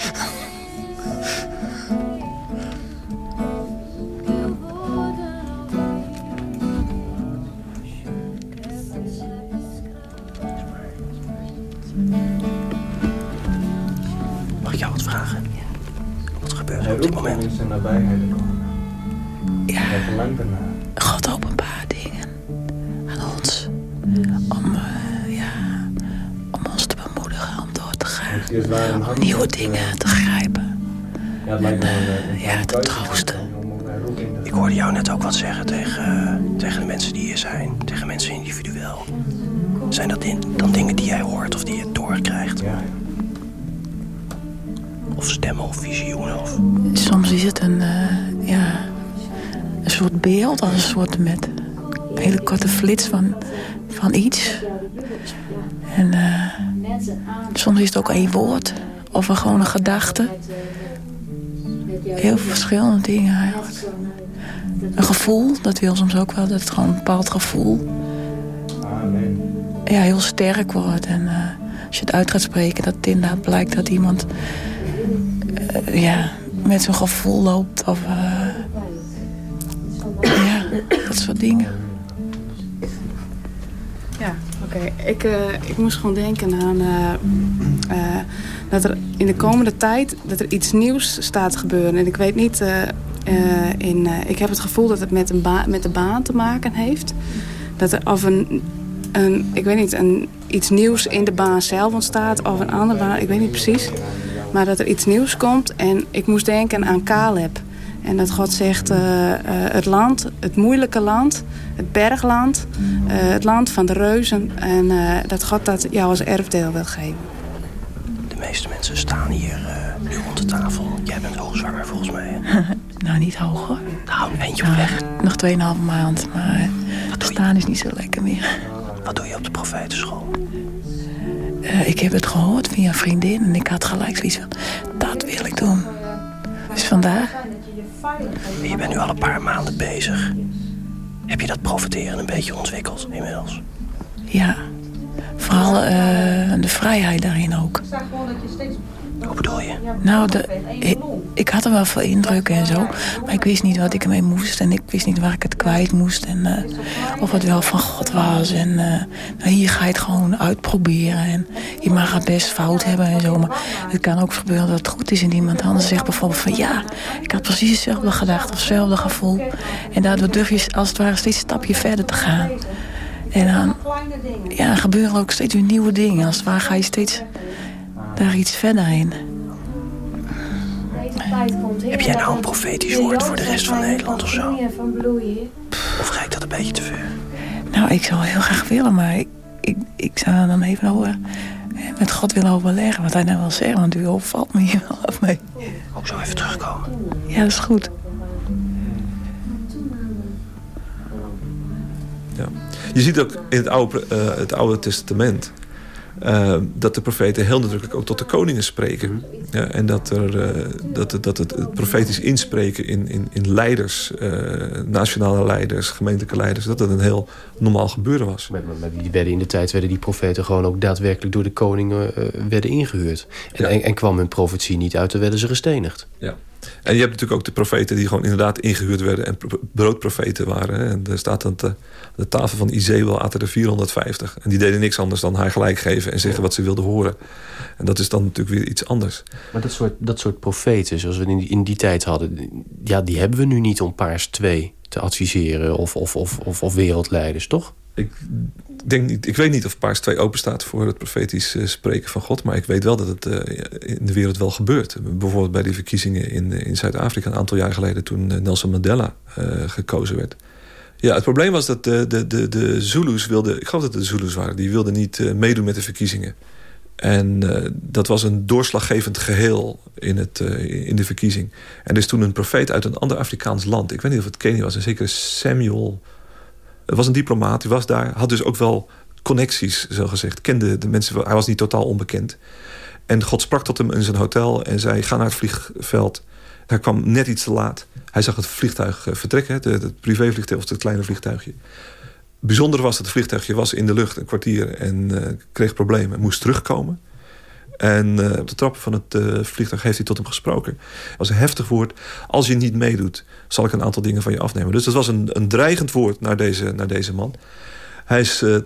Dingen te grijpen. En uh, ja, te troosten. Ik hoorde jou net ook wat zeggen tegen, tegen de mensen die hier zijn. Tegen mensen individueel. Zijn dat dan dingen die jij hoort of die je doorkrijgt? Ja. Of stemmen of visioenen? Of... Soms is het een, uh, ja, een soort beeld, als een soort met een hele korte flits van, van iets. En uh, soms is het ook één woord of een, gewoon een gedachte. Heel verschillende dingen. Een gevoel, dat wil soms ook wel, dat het gewoon een bepaald gevoel ja, heel sterk wordt. En uh, als je het uit gaat spreken, dat het inderdaad blijkt dat iemand uh, ja, met zo'n gevoel loopt. Of uh, ja, dat soort dingen. Ja, oké. Ik, ik moest gewoon denken aan dat er in de komende tijd dat er iets nieuws staat gebeuren. En ik weet niet, in, ik heb het gevoel dat het met, een met de baan te maken heeft. Dat er of een, ik weet niet, een, iets nieuws in de baan zelf ontstaat of een andere baan, ik weet niet precies. Maar dat er iets nieuws komt. En ik moest denken aan Caleb. En dat God zegt, het land, het moeilijke land, het bergland, het land van de reuzen. En dat God dat jou als erfdeel wil geven. De meeste mensen staan hier nu rond de tafel. Jij bent hoogzwanger volgens mij. nou, niet hoog hoor. Nou, eentje op weg. Nog 2,5 maand, maar staan is niet zo lekker meer. Wat doe je op de profetenschool? Uh, ik heb het gehoord via een vriendin en ik had gelijk zoiets van, dat wil ik doen. Dus vandaar. Je bent nu al een paar maanden bezig. Heb je dat profiteren een beetje ontwikkeld inmiddels? Ja, vooral uh, de vrijheid daarin ook. Hoe bedoel je? Nou, de, ik, ik, had er wel veel indrukken en zo. Maar ik wist niet wat ik ermee moest. En ik wist niet waar ik het kwijt moest. En uh, of het wel van God was. En uh, nou, hier ga je het gewoon uitproberen. En je mag het best fout hebben en zo. Maar het kan ook gebeuren dat het goed is. En iemand anders zegt bijvoorbeeld van... Ja, ik had precies hetzelfde gedacht of hetzelfde gevoel. En daardoor durf je als het ware steeds een stapje verder te gaan. En dan ja, gebeuren ook steeds weer nieuwe dingen. Als het ware ga je steeds daar iets verder in. Heb jij nou een profetisch woord voor de rest van Nederland of zo? Of ga ik dat een beetje te ver? Nou, ik zou heel graag willen, maar ik, ik, ik zou dan even horen met God willen overleggen wat hij nou wil zeggen. Want u overvalt me hier wel af mee. Ook zo even terugkomen. Ja, dat is goed. Ja. Je ziet ook in het Oude, uh, het oude Testament... Uh, dat de profeten heel nadrukkelijk ook tot de koningen spreken. Ja, en dat, er, uh, dat, dat het, het, profetisch inspreken in, in, in leiders, uh, nationale leiders, gemeentelijke leiders... dat dat een heel normaal gebeuren was. Maar, maar, die werden in de tijd werden die profeten gewoon ook daadwerkelijk door de koningen werden ingehuurd. En, ja. en, en, kwam hun profetie niet uit, dan werden ze gestenigd. Ja. En je hebt natuurlijk ook de profeten die gewoon inderdaad ingehuurd werden... en broodprofeten waren. Hè? En er staat aan de, de tafel van Izebel aten er 450. En die deden niks anders dan haar gelijk geven... en zeggen wat ze wilden horen. En dat is dan natuurlijk weer iets anders. Maar dat soort, dat soort profeten, zoals we in die, in die tijd hadden... ja, die hebben we nu niet om paars 2 te adviseren... of, of, of, of, of wereldleiders, toch? Ik, denk ik weet niet of Paars 2 open staat voor het profetisch uh, spreken van God. Maar ik weet wel dat het uh, in de wereld wel gebeurt. Bijvoorbeeld bij die verkiezingen in, in Zuid-Afrika een aantal jaar geleden... toen Nelson Mandela gekozen werd. Ja, het probleem was dat de, de, de, de Zulus wilden... Ik geloof dat het de Zulus waren. Die wilden niet meedoen met de verkiezingen. En dat was een doorslaggevend geheel in, het, in de verkiezing. En er is toen een profeet uit een ander Afrikaans land... ik weet niet of het Kenia was, en zeker Samuel... Was een diplomaat, hij was daar, had dus ook wel connecties, zo gezegd. Kende de mensen, hij was niet totaal onbekend. En God sprak tot hem in zijn hotel en zei: Ga naar het vliegveld. Hij kwam net iets te laat. Hij zag het vliegtuig vertrekken, het, het privévliegtuig of het kleine vliegtuigje. Bijzonder was dat het vliegtuigje was in de lucht een kwartier en uh, kreeg problemen. Moest terugkomen. En uh, op de trappen van het uh, vliegtuig heeft hij tot hem gesproken. Het was een heftig woord. Als je niet meedoet, zal ik een aantal dingen van je afnemen. Dus dat was een, een dreigend woord naar deze, naar deze man. Hij is uh,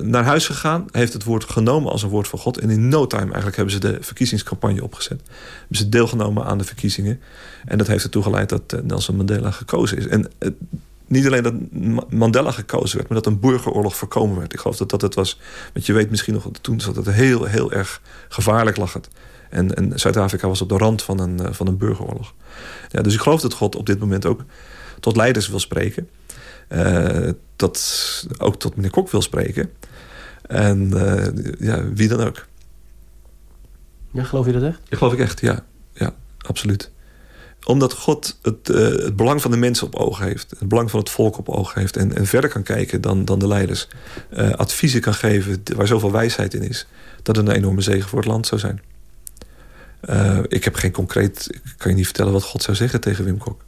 naar huis gegaan, heeft het woord genomen als een woord van God. En in no time eigenlijk hebben ze de verkiezingscampagne opgezet. Hebben ze deelgenomen aan de verkiezingen. En dat heeft ertoe geleid dat Nelson Mandela gekozen is. En niet alleen dat Mandela gekozen werd, maar dat een burgeroorlog voorkomen werd. Ik geloof dat dat het was. Want je weet misschien nog, toen zat het heel, heel erg gevaarlijk lag het. En, en Zuid-Afrika was op de rand van een, van een burgeroorlog. Ja, dus ik geloof dat God op dit moment ook tot leiders wil spreken. Uh, dat ook tot meneer Kok wil spreken. En uh, ja, wie dan ook. Ja, geloof je dat echt? Dat geloof ik echt, ja. Ja, absoluut omdat God het, uh, het, belang van de mensen op ogen heeft. Het belang van het volk op ogen heeft. En, en verder kan kijken dan, dan de leiders. Uh, adviezen kan geven waar zoveel wijsheid in is. Dat het een enorme zegen voor het land zou zijn. Uh, ik heb geen concreet... Ik kan je niet vertellen wat God zou zeggen tegen Wim Kok.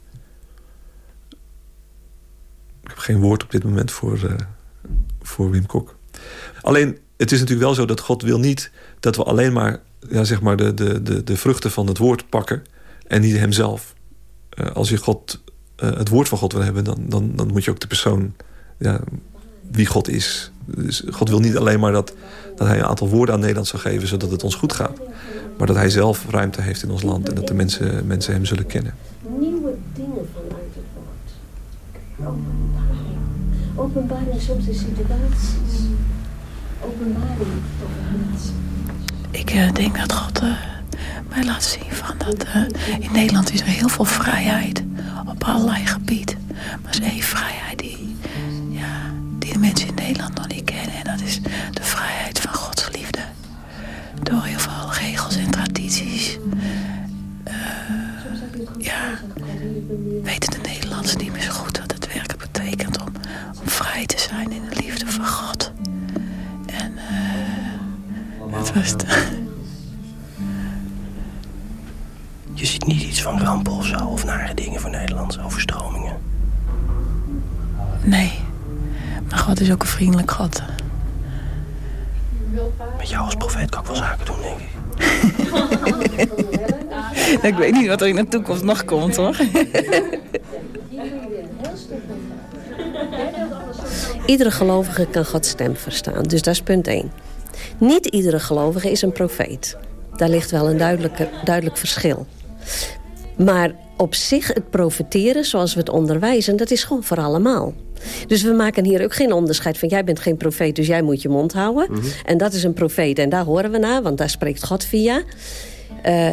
Ik heb geen woord op dit moment voor, voor Wim Kok. Alleen, het is natuurlijk wel zo dat God wil niet... dat we alleen maar, ja, zeg maar de, de, de, de vruchten van het woord pakken en niet hemzelf. Uh, als je God, uh, het woord van God wil hebben, dan, dan, dan moet je ook de persoon, ja, wie God is. Dus God wil niet alleen maar dat, dat hij een aantal woorden aan Nederland zou geven, zodat het ons goed gaat. Maar dat hij zelf ruimte heeft in ons land en dat de mensen, mensen hem zullen kennen. Nieuwe dingen vanuit het woord. Openbaring. Openbaring soms in situaties. Openbaring over mensen. Ik uh, denk dat God mij laat zien van dat uh, in Nederland is er heel veel vrijheid op allerlei gebieden. Maar er is één vrijheid die, ja, die de mensen in Nederland nog niet kennen. En dat is de vrijheid van Gods liefde. Door heel veel regels en tradities. Uh, ja, weten de Nederlanders niet meer zo goed wat het werken betekent om, om vrij te zijn in de liefde van God. En uh, het was... Je ziet niet iets van rampen of zo, of nare dingen voor Nederlandse overstromingen. Nee, maar God is ook een vriendelijk God. Met jou als profeet kan ik wel zaken doen, denk ik. ik weet niet wat er in de toekomst nog komt, hoor. Iedere gelovige kan Gods stem verstaan, dus dat is punt 1. Niet iedere gelovige is een profeet. Daar ligt wel een duidelijk verschil. Maar op zich het profiteren zoals we het onderwijzen... dat is gewoon voor allemaal. Dus we maken hier ook geen onderscheid van... jij bent geen profeet, dus jij moet je mond houden. Mhm. En dat is een profeet en daar horen we naar, want daar spreekt God via. Uh,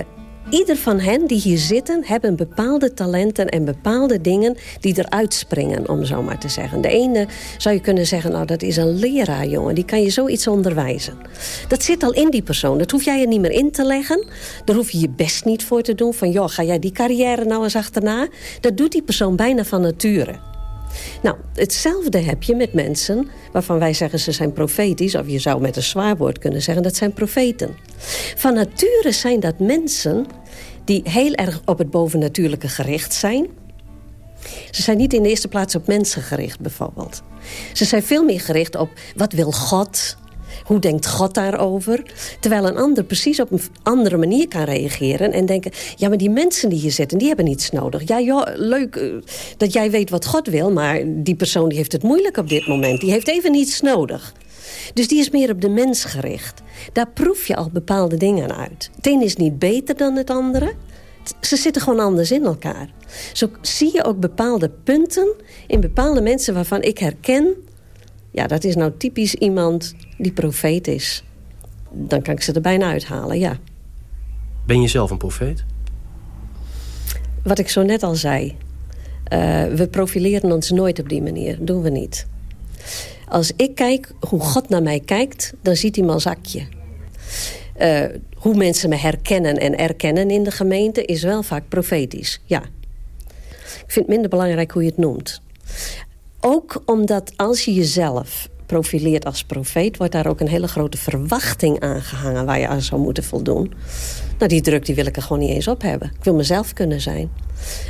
Ieder van hen die hier zitten, hebben bepaalde talenten en bepaalde dingen die eruit springen, om zo maar te zeggen. De ene zou je kunnen zeggen, nou dat is een leraar, jongen, die kan je zoiets onderwijzen. Dat zit al in die persoon, dat hoef jij er niet meer in te leggen. Daar hoef je je best niet voor te doen, van joh, ga jij die carrière nou eens achterna? Dat doet die persoon bijna van nature. Nou, hetzelfde heb je met mensen waarvan wij zeggen ze zijn profetisch... of je zou met een zwaar woord kunnen zeggen dat zijn profeten. Van nature zijn dat mensen die heel erg op het bovennatuurlijke gericht zijn... Ze zijn niet in de eerste plaats op mensen gericht, bijvoorbeeld. Ze zijn veel meer gericht op wat wil God, hoe denkt God daarover? Terwijl een ander precies op een andere manier kan reageren en denken... ja, maar die mensen die hier zitten, die hebben niets nodig. Ja, joh, leuk eh, dat jij weet wat God wil... maar die persoon die heeft het moeilijk op dit moment. Die heeft even niets nodig. Dus die is meer op de mens gericht. Daar proef je al bepaalde dingen uit. Het een is niet beter dan het andere. Ze zitten gewoon anders in elkaar. Zo zie je ook bepaalde punten in bepaalde mensen waarvan ik herken... ja, dat is nou typisch iemand die profeet is. Dan kan ik ze er bijna uithalen, ja. Ben je zelf een profeet? Wat ik zo net al zei. Uh, we profileren ons nooit op die manier. doen we niet. Als ik kijk hoe God naar mij kijkt, dan ziet hij mijn zakje. Uh, hoe mensen me herkennen en erkennen in de gemeente... is wel vaak profetisch, ja. Ik vind het minder belangrijk hoe je het noemt. Ook omdat als je jezelf profileert als profeet... wordt daar ook een hele grote verwachting aan gehangen... waar je aan zou moeten voldoen. Nou, die druk die wil ik er gewoon niet eens op hebben. Ik wil mezelf kunnen zijn.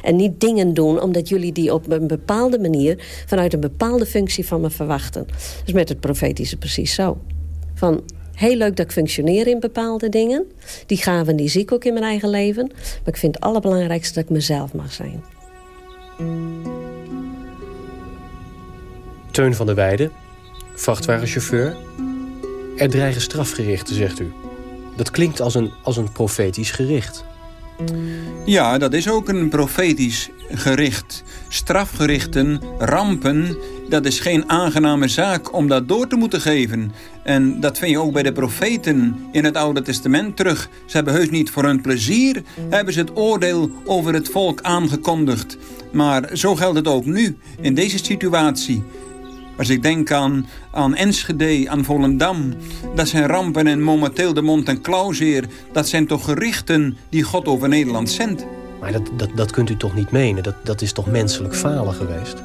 En niet dingen doen omdat jullie die op een bepaalde manier... vanuit een bepaalde functie van me verwachten. Dus met het profetische precies zo. Van, heel leuk dat ik functioneer in bepaalde dingen. Die gaven die zie ik ook in mijn eigen leven. Maar ik vind het allerbelangrijkste dat ik mezelf mag zijn. Teun van der Weijden, vrachtwagenchauffeur. Er dreigen strafgerichten, zegt u. Dat klinkt als een, als een profetisch gericht. Ja, dat is ook een profetisch gericht. Strafgerichten, rampen, dat is geen aangename zaak om dat door te moeten geven. En dat vind je ook bij de profeten in het Oude Testament terug. Ze hebben heus niet voor hun plezier, hebben ze het oordeel over het volk aangekondigd. Maar zo geldt het ook nu, in deze situatie. Als ik denk aan, aan Enschede, aan Volendam, dat zijn rampen en momenteel de mond- en klauwzeer. Dat zijn toch gerichten die God over Nederland zendt. Maar dat, dat, dat kunt u toch niet menen? Dat, dat is toch menselijk falen geweest?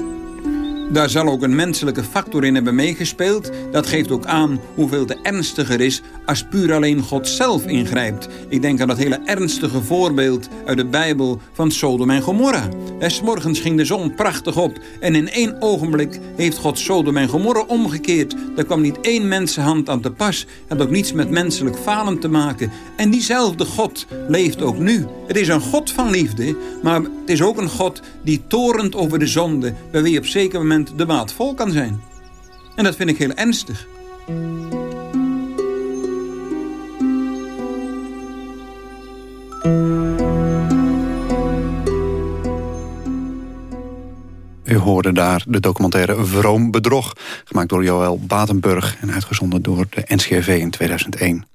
Daar zal ook een menselijke factor in hebben meegespeeld. Dat geeft ook aan hoeveel te ernstiger is als puur alleen God zelf ingrijpt. Ik denk aan dat hele ernstige voorbeeld uit de Bijbel van Sodom en Gomorra. S morgens ging de zon prachtig op en in één ogenblik heeft God Sodom en Gomorra omgekeerd. Daar kwam niet één mensenhand aan te pas. Had ook niets met menselijk falen te maken. En diezelfde God leeft ook nu. Het is een God van liefde, maar het is ook een God die torent over de zonde, bij wie op zeker moment de maat vol kan zijn. En dat vind ik heel ernstig. U hoorde daar de documentaire Vroom Bedrog... gemaakt door Joël Batenburg en uitgezonden door de NCRV in 2001.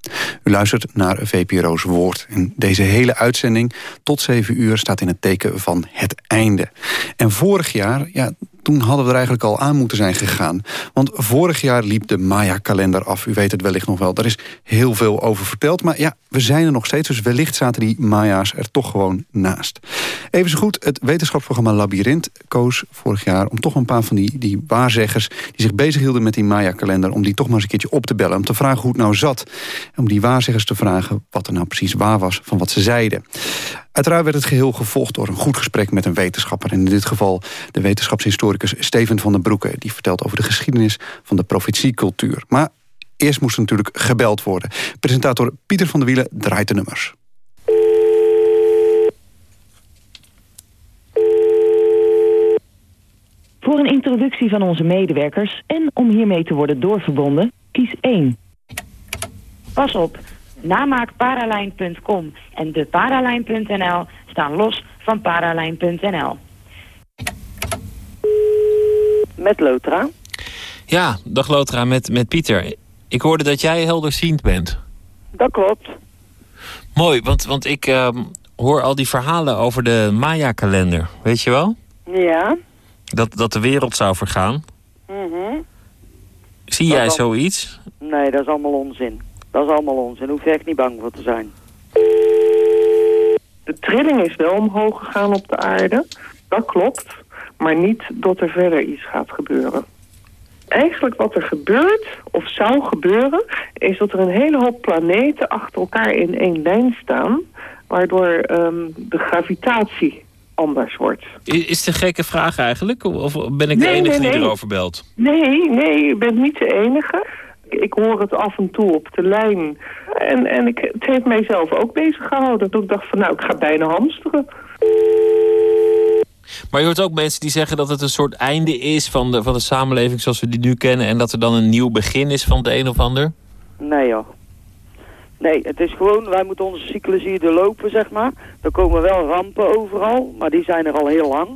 U luistert naar VPRO's Woord. En deze hele uitzending tot 7 uur staat in het teken van het einde. En vorig jaar, ja, toen hadden we er eigenlijk al aan moeten zijn gegaan. Want vorig jaar liep de Maya-kalender af. U weet het wellicht nog wel. Daar is heel veel over verteld. Maar ja, we zijn er nog steeds. Dus wellicht zaten die Maya's er toch gewoon naast. Even zo goed, het wetenschapsprogramma Labyrinth koos vorig jaar... om toch een paar van die, die waarzeggers die zich bezighielden met die Maya-kalender... om die toch maar eens een keertje op te bellen. Om te vragen hoe het nou zat. Om die waarzeggers te vragen wat er nou precies waar was van wat ze zeiden. Uiteraard werd het geheel gevolgd door een goed gesprek met een wetenschapper. En in dit geval de wetenschapshistoricus Steven van den Broeke. Die vertelt over de geschiedenis van de profetiecultuur. Maar eerst moest er natuurlijk gebeld worden. Presentator Pieter van der Wielen draait de nummers. Voor een introductie van onze medewerkers en om hiermee te worden doorverbonden, kies 1. Pas op, namaakparalijn.com en deparalijn.nl staan los van paralijn.nl. Met Lotra. Ja, dag Lotra, met, met Pieter. Ik hoorde dat jij helderziend bent. Dat klopt. Mooi, want, want ik ehm, hoor al die verhalen over de Maya-kalender. Weet je wel? Ja. Dat, dat de wereld zou vergaan. Mhm. Zie Dat jij zoiets? Nee, dat is allemaal onzin. Dat is allemaal onzin. Hoef je echt niet bang voor te zijn. De trilling is wel omhoog gegaan op de aarde. Dat klopt. Maar niet dat er verder iets gaat gebeuren. Eigenlijk wat er gebeurt, of zou gebeuren... is dat er een hele hoop planeten achter elkaar in één lijn staan... waardoor ehm, de gravitatie anders wordt. Is het een gekke vraag eigenlijk? Of ben ik de Nee, enige nee, die erover belt? Nee, nee, je bent niet de enige. Ik- hoor het af en toe op de lijn. En, en ik, het heeft mijzelf ook bezig gehouden. Dat ik dacht van, nou, ik ga bijna hamsteren. Maar je hoort ook mensen die zeggen dat het een soort einde is van de, van de samenleving zoals we die nu kennen. En dat er dan een nieuw begin is van het een of ander. Nee joh. Nee, het is gewoon, wij moeten onze cyclus hier doorlopen, zeg maar. Er komen wel rampen overal, maar die zijn er al heel lang.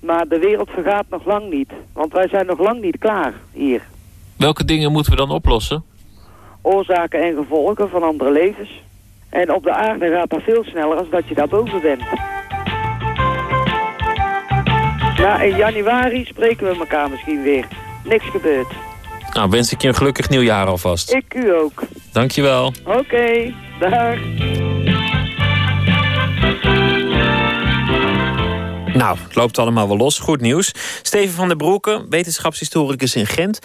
Maar de wereld vergaat nog lang niet. Want wij zijn nog lang niet klaar hier. Welke dingen moeten we dan oplossen? Oorzaken en gevolgen van andere levens. En op de aarde gaat dat veel sneller als dat je daarboven bent. Nou, in januari spreken we elkaar misschien weer. Niks gebeurt. Nou, wens ik je een gelukkig nieuwjaar alvast. Ik u ook. Dankjewel. Oké, dag. Nou, het loopt allemaal wel los. Goed nieuws. Steven van der Broeke, wetenschapshistoricus in Gent.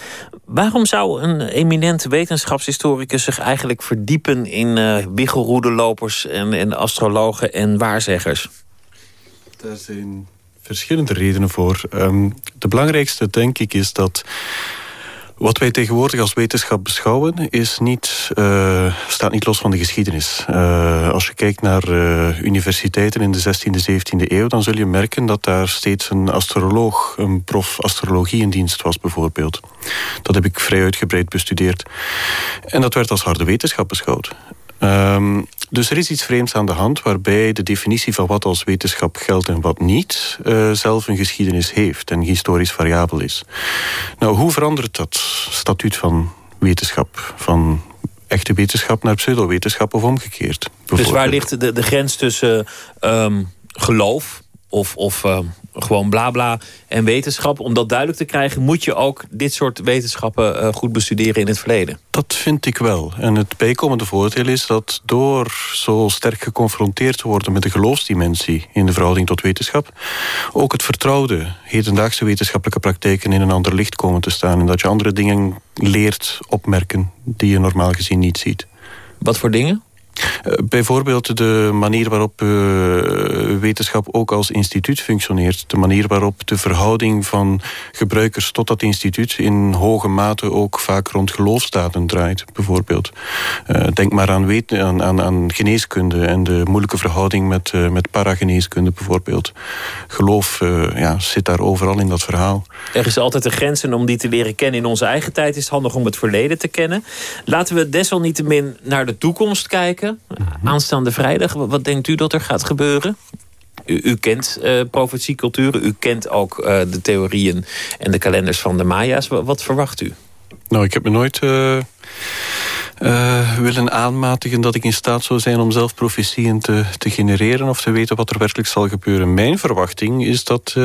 Waarom zou een eminente wetenschapshistoricus zich eigenlijk verdiepen in biggelroedelopers en, en astrologen en waarzeggers? Daar zijn verschillende redenen voor. Ehm, de belangrijkste, denk ik, is dat wat wij tegenwoordig als wetenschap beschouwen, is niet, eh, staat niet los van de geschiedenis. Eh, als je kijkt naar eh, universiteiten in de 16e, 17e eeuw, dan zul je merken dat daar steeds een astroloog, een prof astrologie in dienst was, bijvoorbeeld. Dat heb ik vrij uitgebreid bestudeerd. En dat werd als harde wetenschap beschouwd. Ehm, dus er is iets vreemds aan de hand waarbij de definitie van wat als wetenschap geldt en wat niet eh, zelf een geschiedenis heeft en historisch variabel is. Nou, hoe verandert dat statuut van wetenschap, van echte wetenschap naar pseudowetenschap of omgekeerd? Dus waar ligt de, de grens tussen ehm, geloof of, of ehm, gewoon bla bla en wetenschap? Om dat duidelijk te krijgen, moet je ook dit soort wetenschappen eh, goed bestuderen in het verleden. Dat vind ik wel. En het bijkomende voordeel is dat door zo sterk geconfronteerd te worden met de geloofsdimensie in de verhouding tot wetenschap, ook het vertrouwde hedendaagse wetenschappelijke praktijken in een ander licht komen te staan. En dat je andere dingen leert opmerken die je normaal gezien niet ziet. Wat voor dingen? Eh, bijvoorbeeld de manier waarop eh, wetenschap ook als instituut functioneert. De manier waarop de verhouding van gebruikers tot dat instituut in hoge mate ook vaak rond geloofsdaden draait, bijvoorbeeld. Eh, denk maar aan, aan, aan, aan geneeskunde en de moeilijke verhouding met, met parageneeskunde, bijvoorbeeld. Geloof ja, zit daar overal in dat verhaal. Er is altijd een grens en om die te leren kennen in onze eigen tijd is het handig om het verleden te kennen. Laten we desalniettemin naar de toekomst kijken. Aanstaande vrijdag, wat, denkt u dat er gaat gebeuren? U, u kent eh profetieculturen, u kent ook eh, de theorieën en de kalenders van de Maya's. Wat, wat verwacht u? Nou, ik heb me nooit eh, willen aanmatigen dat ik in staat zou zijn om zelf profetieën te, te genereren of te weten wat er werkelijk zal gebeuren. Mijn verwachting is dat,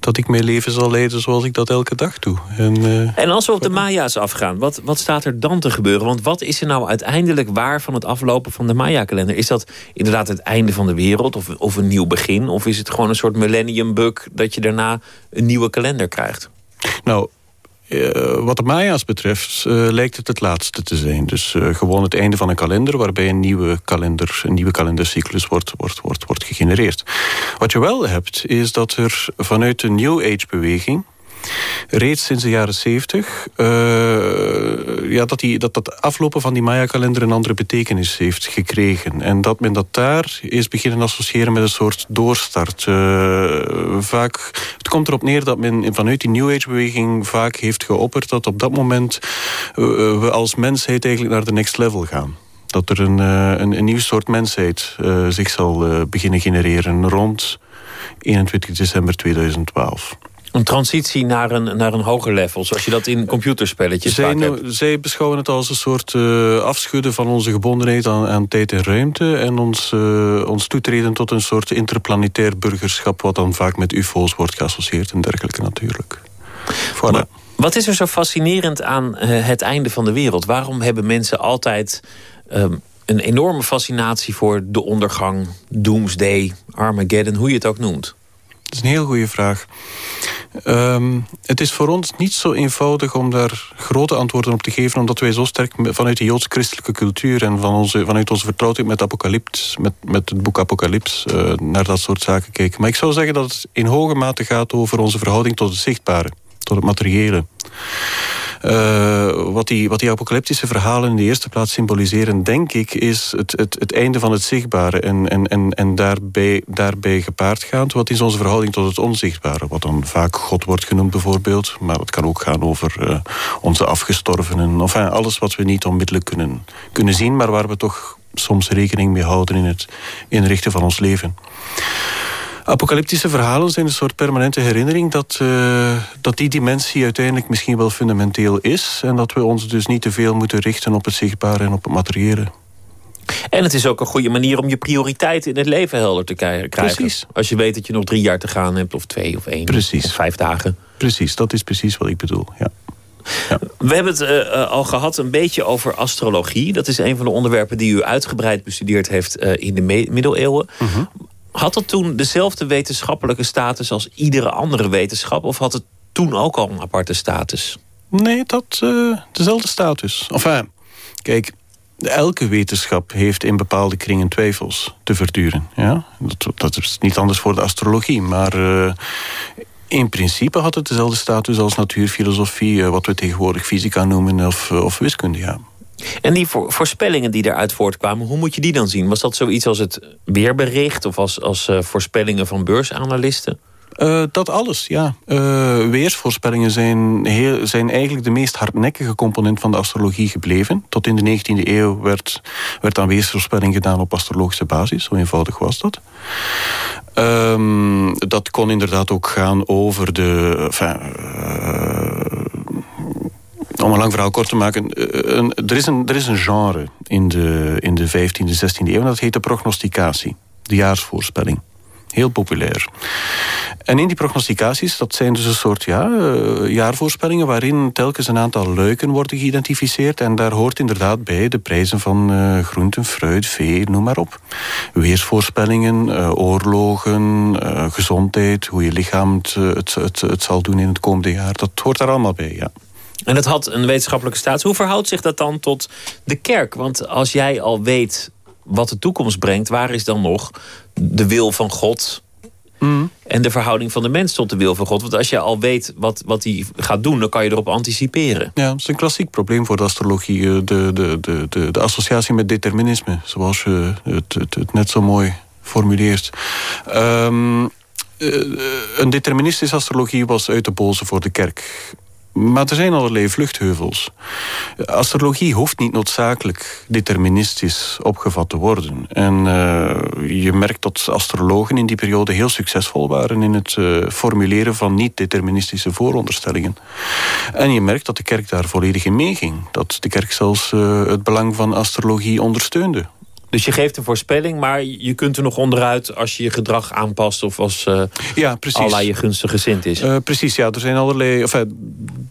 dat ik mijn leven zal leiden zoals ik dat elke dag doe. En, eh, En als we op de Maya's afgaan, wat, wat staat er dan te gebeuren? Want wat is er nou uiteindelijk waar van het aflopen van de Maya-kalender? Is dat inderdaad het einde van de wereld of, of een nieuw begin? Of is het gewoon een soort millennium bug dat je daarna een nieuwe kalender krijgt? Nou, eh, wat de Maya's betreft eh, lijkt het het laatste te zijn. Dus eh, gewoon het einde van een kalender waarbij een nieuwe, kalender, een nieuwe kalendercyclus wordt, wordt, wordt, wordt gegenereerd. Wat je wel hebt, is dat er vanuit de New Age-beweging reeds sinds de jaren zeventig... ja, dat, die, dat dat aflopen van die Maya-kalender een andere betekenis heeft gekregen. En dat men dat daar is beginnen associëren met een soort doorstart. Eh, vaak, het komt erop neer dat men vanuit die New Age-beweging vaak heeft geopperd... dat op dat moment eh, we als mensheid eigenlijk naar de next level gaan. Dat er een, een, een nieuw soort mensheid zich zal beginnen genereren rond 21 december 2012. Een transitie naar een, naar een hoger level, zoals je dat in computerspelletjes zij, vaak hebt. Zij beschouwen het als een soort uh, afschudden van onze gebondenheid aan, aan, tijd en ruimte... en ons, uh, ons toetreden tot een soort interplanetair burgerschap... wat dan vaak met ufo's wordt geassocieerd en dergelijke natuurlijk. Voilà. wat is er zo fascinerend aan uh, het einde van de wereld? Waarom hebben mensen altijd um, een enorme fascinatie voor de ondergang... Doomsday, Armageddon, hoe je het ook noemt? Dat is een heel goede vraag. Um, het is voor ons niet zo eenvoudig om daar grote antwoorden op te geven... omdat wij zo sterk vanuit de joods-christelijke cultuur... en van onze, vanuit onze vertrouwdheid met, apocalyps, met, met het boek Apocalyps... Uh, naar dat soort zaken kijken. Maar ik zou zeggen dat het in hoge mate gaat over onze verhouding tot het zichtbare. Tot het materiële. Uh, wat, die, wat die apocalyptische verhalen in de eerste plaats symboliseren, denk ik, is het, het, het einde van het zichtbare. En, en, en, en daarbij, daarbij gepaard gaand, wat is onze verhouding tot het onzichtbare? Wat dan vaak God wordt genoemd bijvoorbeeld. Maar het kan ook gaan over uh, onze afgestorvenen. Of enfin, alles wat we niet onmiddellijk kunnen, kunnen zien, maar waar we toch soms rekening mee houden in het inrichten van ons leven. Apocalyptische verhalen zijn een soort permanente herinnering... Dat, uh, dat die dimensie uiteindelijk misschien wel fundamenteel is... en dat we ons dus niet te veel moeten richten op het zichtbare en op het materiële. En het is ook een goede manier om je prioriteiten in het leven helder te krijgen. Precies. Als je weet dat je nog drie jaar te gaan hebt, of twee, of één, precies. of vijf dagen. Precies, dat is precies wat ik bedoel, ja. Ja. We hebben het uh, al gehad een beetje over astrologie. Dat is een van de onderwerpen die u uitgebreid bestudeerd heeft uh, in de middeleeuwen. -huh. Had het toen dezelfde wetenschappelijke status als iedere andere wetenschap? Of had het toen ook al een aparte status? Nee, dat uh, dezelfde status. Enfin, kijk, elke wetenschap heeft in bepaalde kringen twijfels te verduren. Ja? Dat, dat is niet anders voor de astrologie. Maar uh, in principe had het dezelfde status als natuurfilosofie... Uh, wat we tegenwoordig fysica noemen of, of wiskunde, ja. En die voorspellingen die daaruit voortkwamen, hoe moet je die dan zien? Was dat zoiets als het weerbericht of als, als uh, voorspellingen van beursanalisten? Uh, dat alles, ja. Uh, weersvoorspellingen zijn, heel, zijn eigenlijk de meest hardnekkige component van de astrologie gebleven. Tot in de 19e eeuw werd, werd aan weersvoorspelling gedaan op astrologische basis. Zo eenvoudig was dat. Um, dat kon inderdaad ook gaan over de... Enfin, om een lang verhaal kort te maken. Een, er, is een, er is een genre in de, in de 15e, 16e eeuw. Dat heet de prognosticatie. De jaarsvoorspelling. Heel populair. En in die prognosticaties, dat zijn dus een soort ja, jaarvoorspellingen... waarin telkens een aantal luiken worden geïdentificeerd. En daar hoort inderdaad bij de prijzen van uh, groenten, fruit, vee, noem maar op. Weersvoorspellingen, oorlogen, gezondheid... hoe je lichaam het, het, het, het zal doen in het komende jaar. Dat hoort daar allemaal bij, ja. En dat had een wetenschappelijke status. Hoe verhoudt zich dat dan tot de kerk? Want als jij al weet wat de toekomst brengt... waar is dan nog de wil van God... Mm. en de verhouding van de mens tot de wil van God? Want als je al weet wat, wat hij gaat doen... dan kan je erop anticiperen. Ja, dat is een klassiek probleem voor de astrologie. De, de, de, de, de associatie met determinisme. Zoals je het, het, het net zo mooi formuleert. Um, een deterministische astrologie was uit de boze voor de kerk. Maar er zijn allerlei vluchtheuvels. Astrologie hoeft niet noodzakelijk deterministisch opgevat te worden. En uh, je merkt dat astrologen in die periode heel succesvol waren... in het uh, formuleren van niet-deterministische vooronderstellingen. En je merkt dat de kerk daar volledig in meeging. Dat de kerk zelfs uh, het belang van astrologie ondersteunde. Dus je geeft een voorspelling, maar je kunt er nog onderuit... als je je gedrag aanpast of als uh, ja, precies. Allah je gunstig gezind is. Uh, precies, ja. Er zijn allerlei, enfin,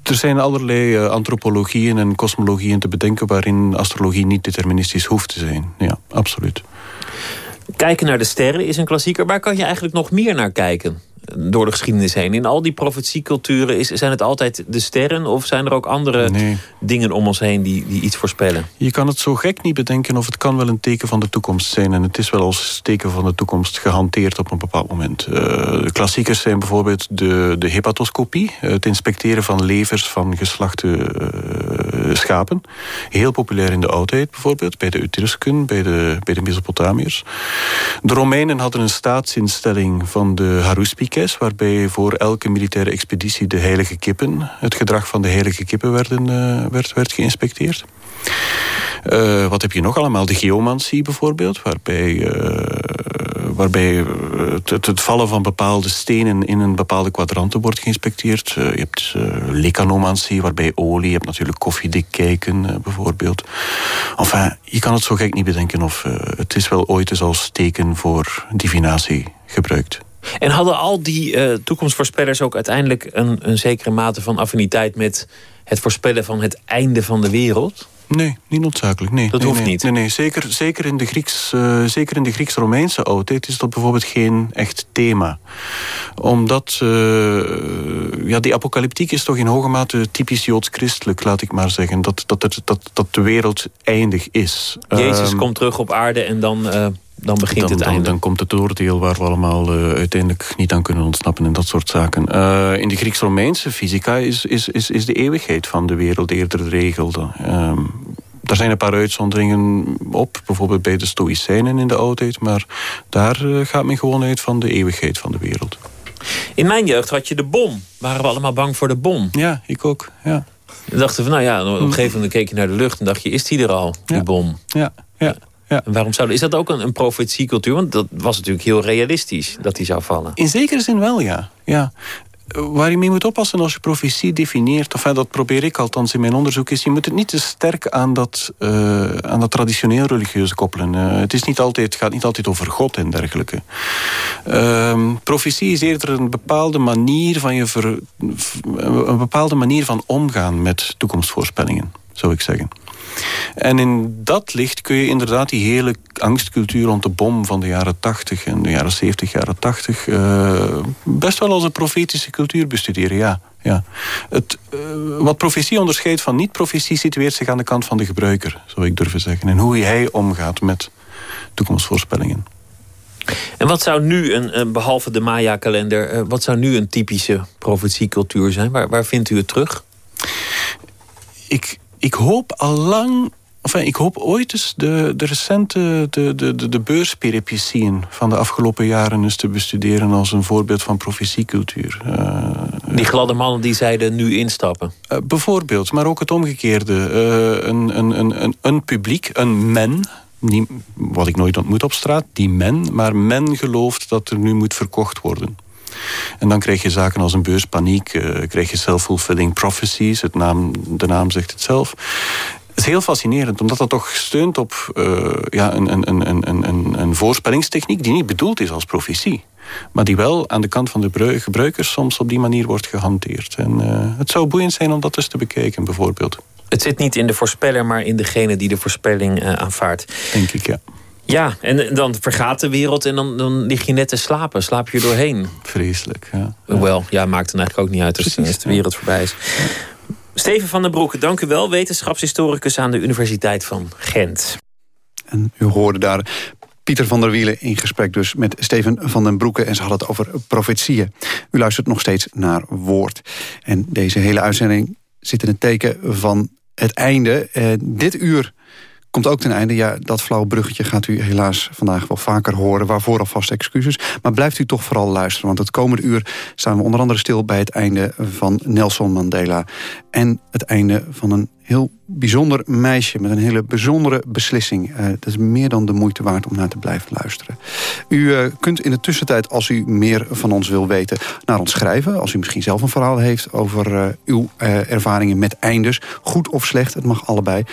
er zijn allerlei uh, antropologieën en kosmologieën te bedenken... waarin astrologie niet deterministisch hoeft te zijn. Ja, absoluut. Kijken naar de sterren is een klassieker. Waar kan je eigenlijk nog meer naar kijken? Door de geschiedenis heen. In al die profetieculturen is, zijn het altijd de sterren... of zijn er ook andere nee. dingen om ons heen die, die iets voorspellen? Je kan het zo gek niet bedenken of het kan wel een teken van de toekomst zijn. En het is wel als teken van de toekomst gehanteerd op een bepaald moment. Uh, de klassiekers zijn bijvoorbeeld de, de hepatoscopie. Het inspecteren van levers van geslachte uh, schapen. Heel populair in de oudheid bijvoorbeeld. Bij de Etrusken, bij de, bij de Mesopotamiërs. De Romeinen hadden een staatsinstelling van de Waarbij voor elke militaire expeditie de heilige kippen, het gedrag van de heilige kippen werden, uh, werd, werd geïnspecteerd. Uh, wat heb je nog allemaal? De geomantie bijvoorbeeld, waarbij, uh, waarbij het, het, vallen van bepaalde stenen in een bepaalde kwadranten wordt geïnspecteerd. Je hebt lekanomantie, waarbij olie, je hebt natuurlijk koffiedik kijken bijvoorbeeld. Enfin, je kan het zo gek niet bedenken of het is wel ooit eens als teken voor divinatie gebruikt. En hadden al die toekomstvoorspellers ook uiteindelijk een, een zekere mate van affiniteit met het voorspellen van het einde van de wereld? Nee, niet noodzakelijk. Nee, dat nee, hoeft nee, niet. Nee, nee. Zeker, zeker in de Grieks, uh, zeker in de Grieks-Romeinse oudheid is dat bijvoorbeeld geen echt thema. Omdat uh, ja, die apocalyptiek is toch in hoge mate typisch joods-christelijk, laat ik maar zeggen. Dat, dat, dat, dat, dat de wereld eindig is. Jezus um, komt terug op aarde en dan... Uh, dan begint dan, het einde. Dan komt het oordeel waar we allemaal uh, uiteindelijk niet aan kunnen ontsnappen en dat soort zaken. Uh, in de Grieks-Romeinse fysica is, is, is, is de eeuwigheid van de wereld eerder de regel. Um, daar zijn een paar uitzonderingen op, bijvoorbeeld bij de Stoïcijnen in de oudheid, maar daar uh, gaat men gewoon uit van de eeuwigheid van de wereld. In mijn jeugd had je de bom. Waren we allemaal bang voor de bom? Ja, ik ook. Ja. Dan dachten we, nou ja, op een gegeven moment keek je naar de lucht en dacht je, is die er al, die ja. bom? Ja, ja. Ja. En waarom zou, is dat ook een, een profetiecultuur? Want dat was natuurlijk heel realistisch dat die zou vallen. In zekere zin wel, ja. ja. Waar je mee moet oppassen als je profetie definieert... of dat probeer ik althans in mijn onderzoek... is je moet het niet te sterk aan dat, uh, aan dat traditioneel religieuze koppelen. Uh, het, is niet altijd, gaat niet altijd over God en dergelijke. Uh, profetie is eerder een bepaalde manier van, je ver, een bepaalde manier van omgaan met toekomstvoorspellingen, zou ik zeggen. En in dat licht kun je inderdaad die hele angstcultuur rond de bom van de jaren 80 en de jaren 70, jaren 80 uh, best wel als een profetische cultuur bestuderen, ja. ja. Het, uh, wat profetie onderscheidt van niet-profetie situeert zich aan de kant van de gebruiker, zou ik durven zeggen. En hoe hij omgaat met toekomstvoorspellingen. En wat zou nu, een, behalve de Maya-kalender, wat zou nu een typische profetiecultuur zijn? Waar, waar vindt u het terug? Ik, ik hoop al lang Enfin, ik hoop ooit eens de, de recente de, de, de, van de afgelopen jaren eens te bestuderen als een voorbeeld van profetiecultuur. Uh, die gladde mannen die zeiden nu instappen. Uh, bijvoorbeeld, maar ook het omgekeerde. Uh, een, een, een, een, een publiek, een men, wat ik nooit ontmoet op straat, die men, maar men gelooft dat er nu moet verkocht worden. En dan krijg je zaken als een beurspaniek, uh, krijg je self-fulfilling prophecies, het naam, de naam zegt het zelf. Het is heel fascinerend, omdat dat toch steunt op uh, ja, een, een, een, een, een, een voorspellingstechniek die niet bedoeld is als profetie. Maar die wel aan de kant van de gebruikers soms op die manier wordt gehanteerd. En uh, het zou boeiend zijn om dat eens te bekijken, bijvoorbeeld. Het zit niet in de voorspeller, maar in degene die de voorspelling uh, aanvaardt. Denk ik, ja. Ja, en dan vergaat de wereld en dan, dan lig je net te slapen. Slaap je doorheen. Vreselijk, ja. Hoewel, ja, maakt dan eigenlijk ook niet uit als, Precies, als de wereld voorbij is. Steven van den Broek, dank u wel. Wetenschapshistoricus aan de Universiteit van Gent. En u hoorde daar Pieter van der Wielen in gesprek dus met Steven van den Broeke. En ze hadden het over profetieën. U luistert nog steeds naar Woord. En deze hele uitzending zit in het teken van het einde. Uh, dit uur komt ook ten einde. Ja, dat flauwe bruggetje gaat u helaas vandaag wel vaker horen. Waarvoor alvast excuses. Maar blijft u toch vooral luisteren. Want het komende uur staan we onder andere stil bij het einde van Nelson Mandela. En het einde van een heel bijzonder meisje met een hele bijzondere beslissing. Uh, dat is meer dan de moeite waard om naar te blijven luisteren. U uh, kunt in de tussentijd, als u meer van ons wil weten, naar ons schrijven. Als u misschien zelf een verhaal heeft over uh, uw ervaringen met eindes. Goed of slecht, het mag allebei.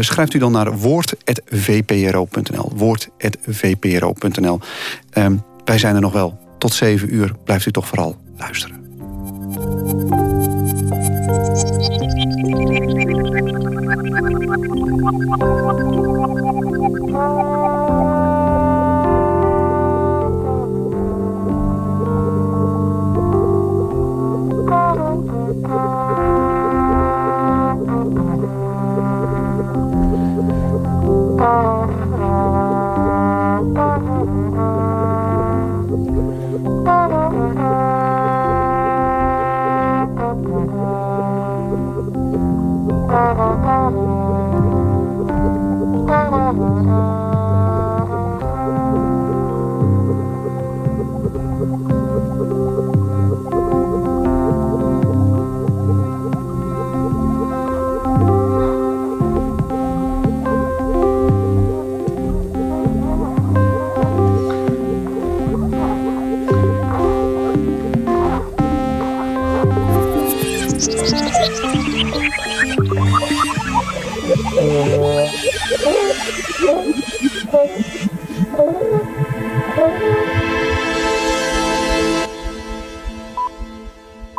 schrijft u dan naar woord.vpro.nl. Woord.vpro.nl. Um, wij zijn er nog wel. Tot 7 uur blijft u toch vooral luisteren. ハハハハ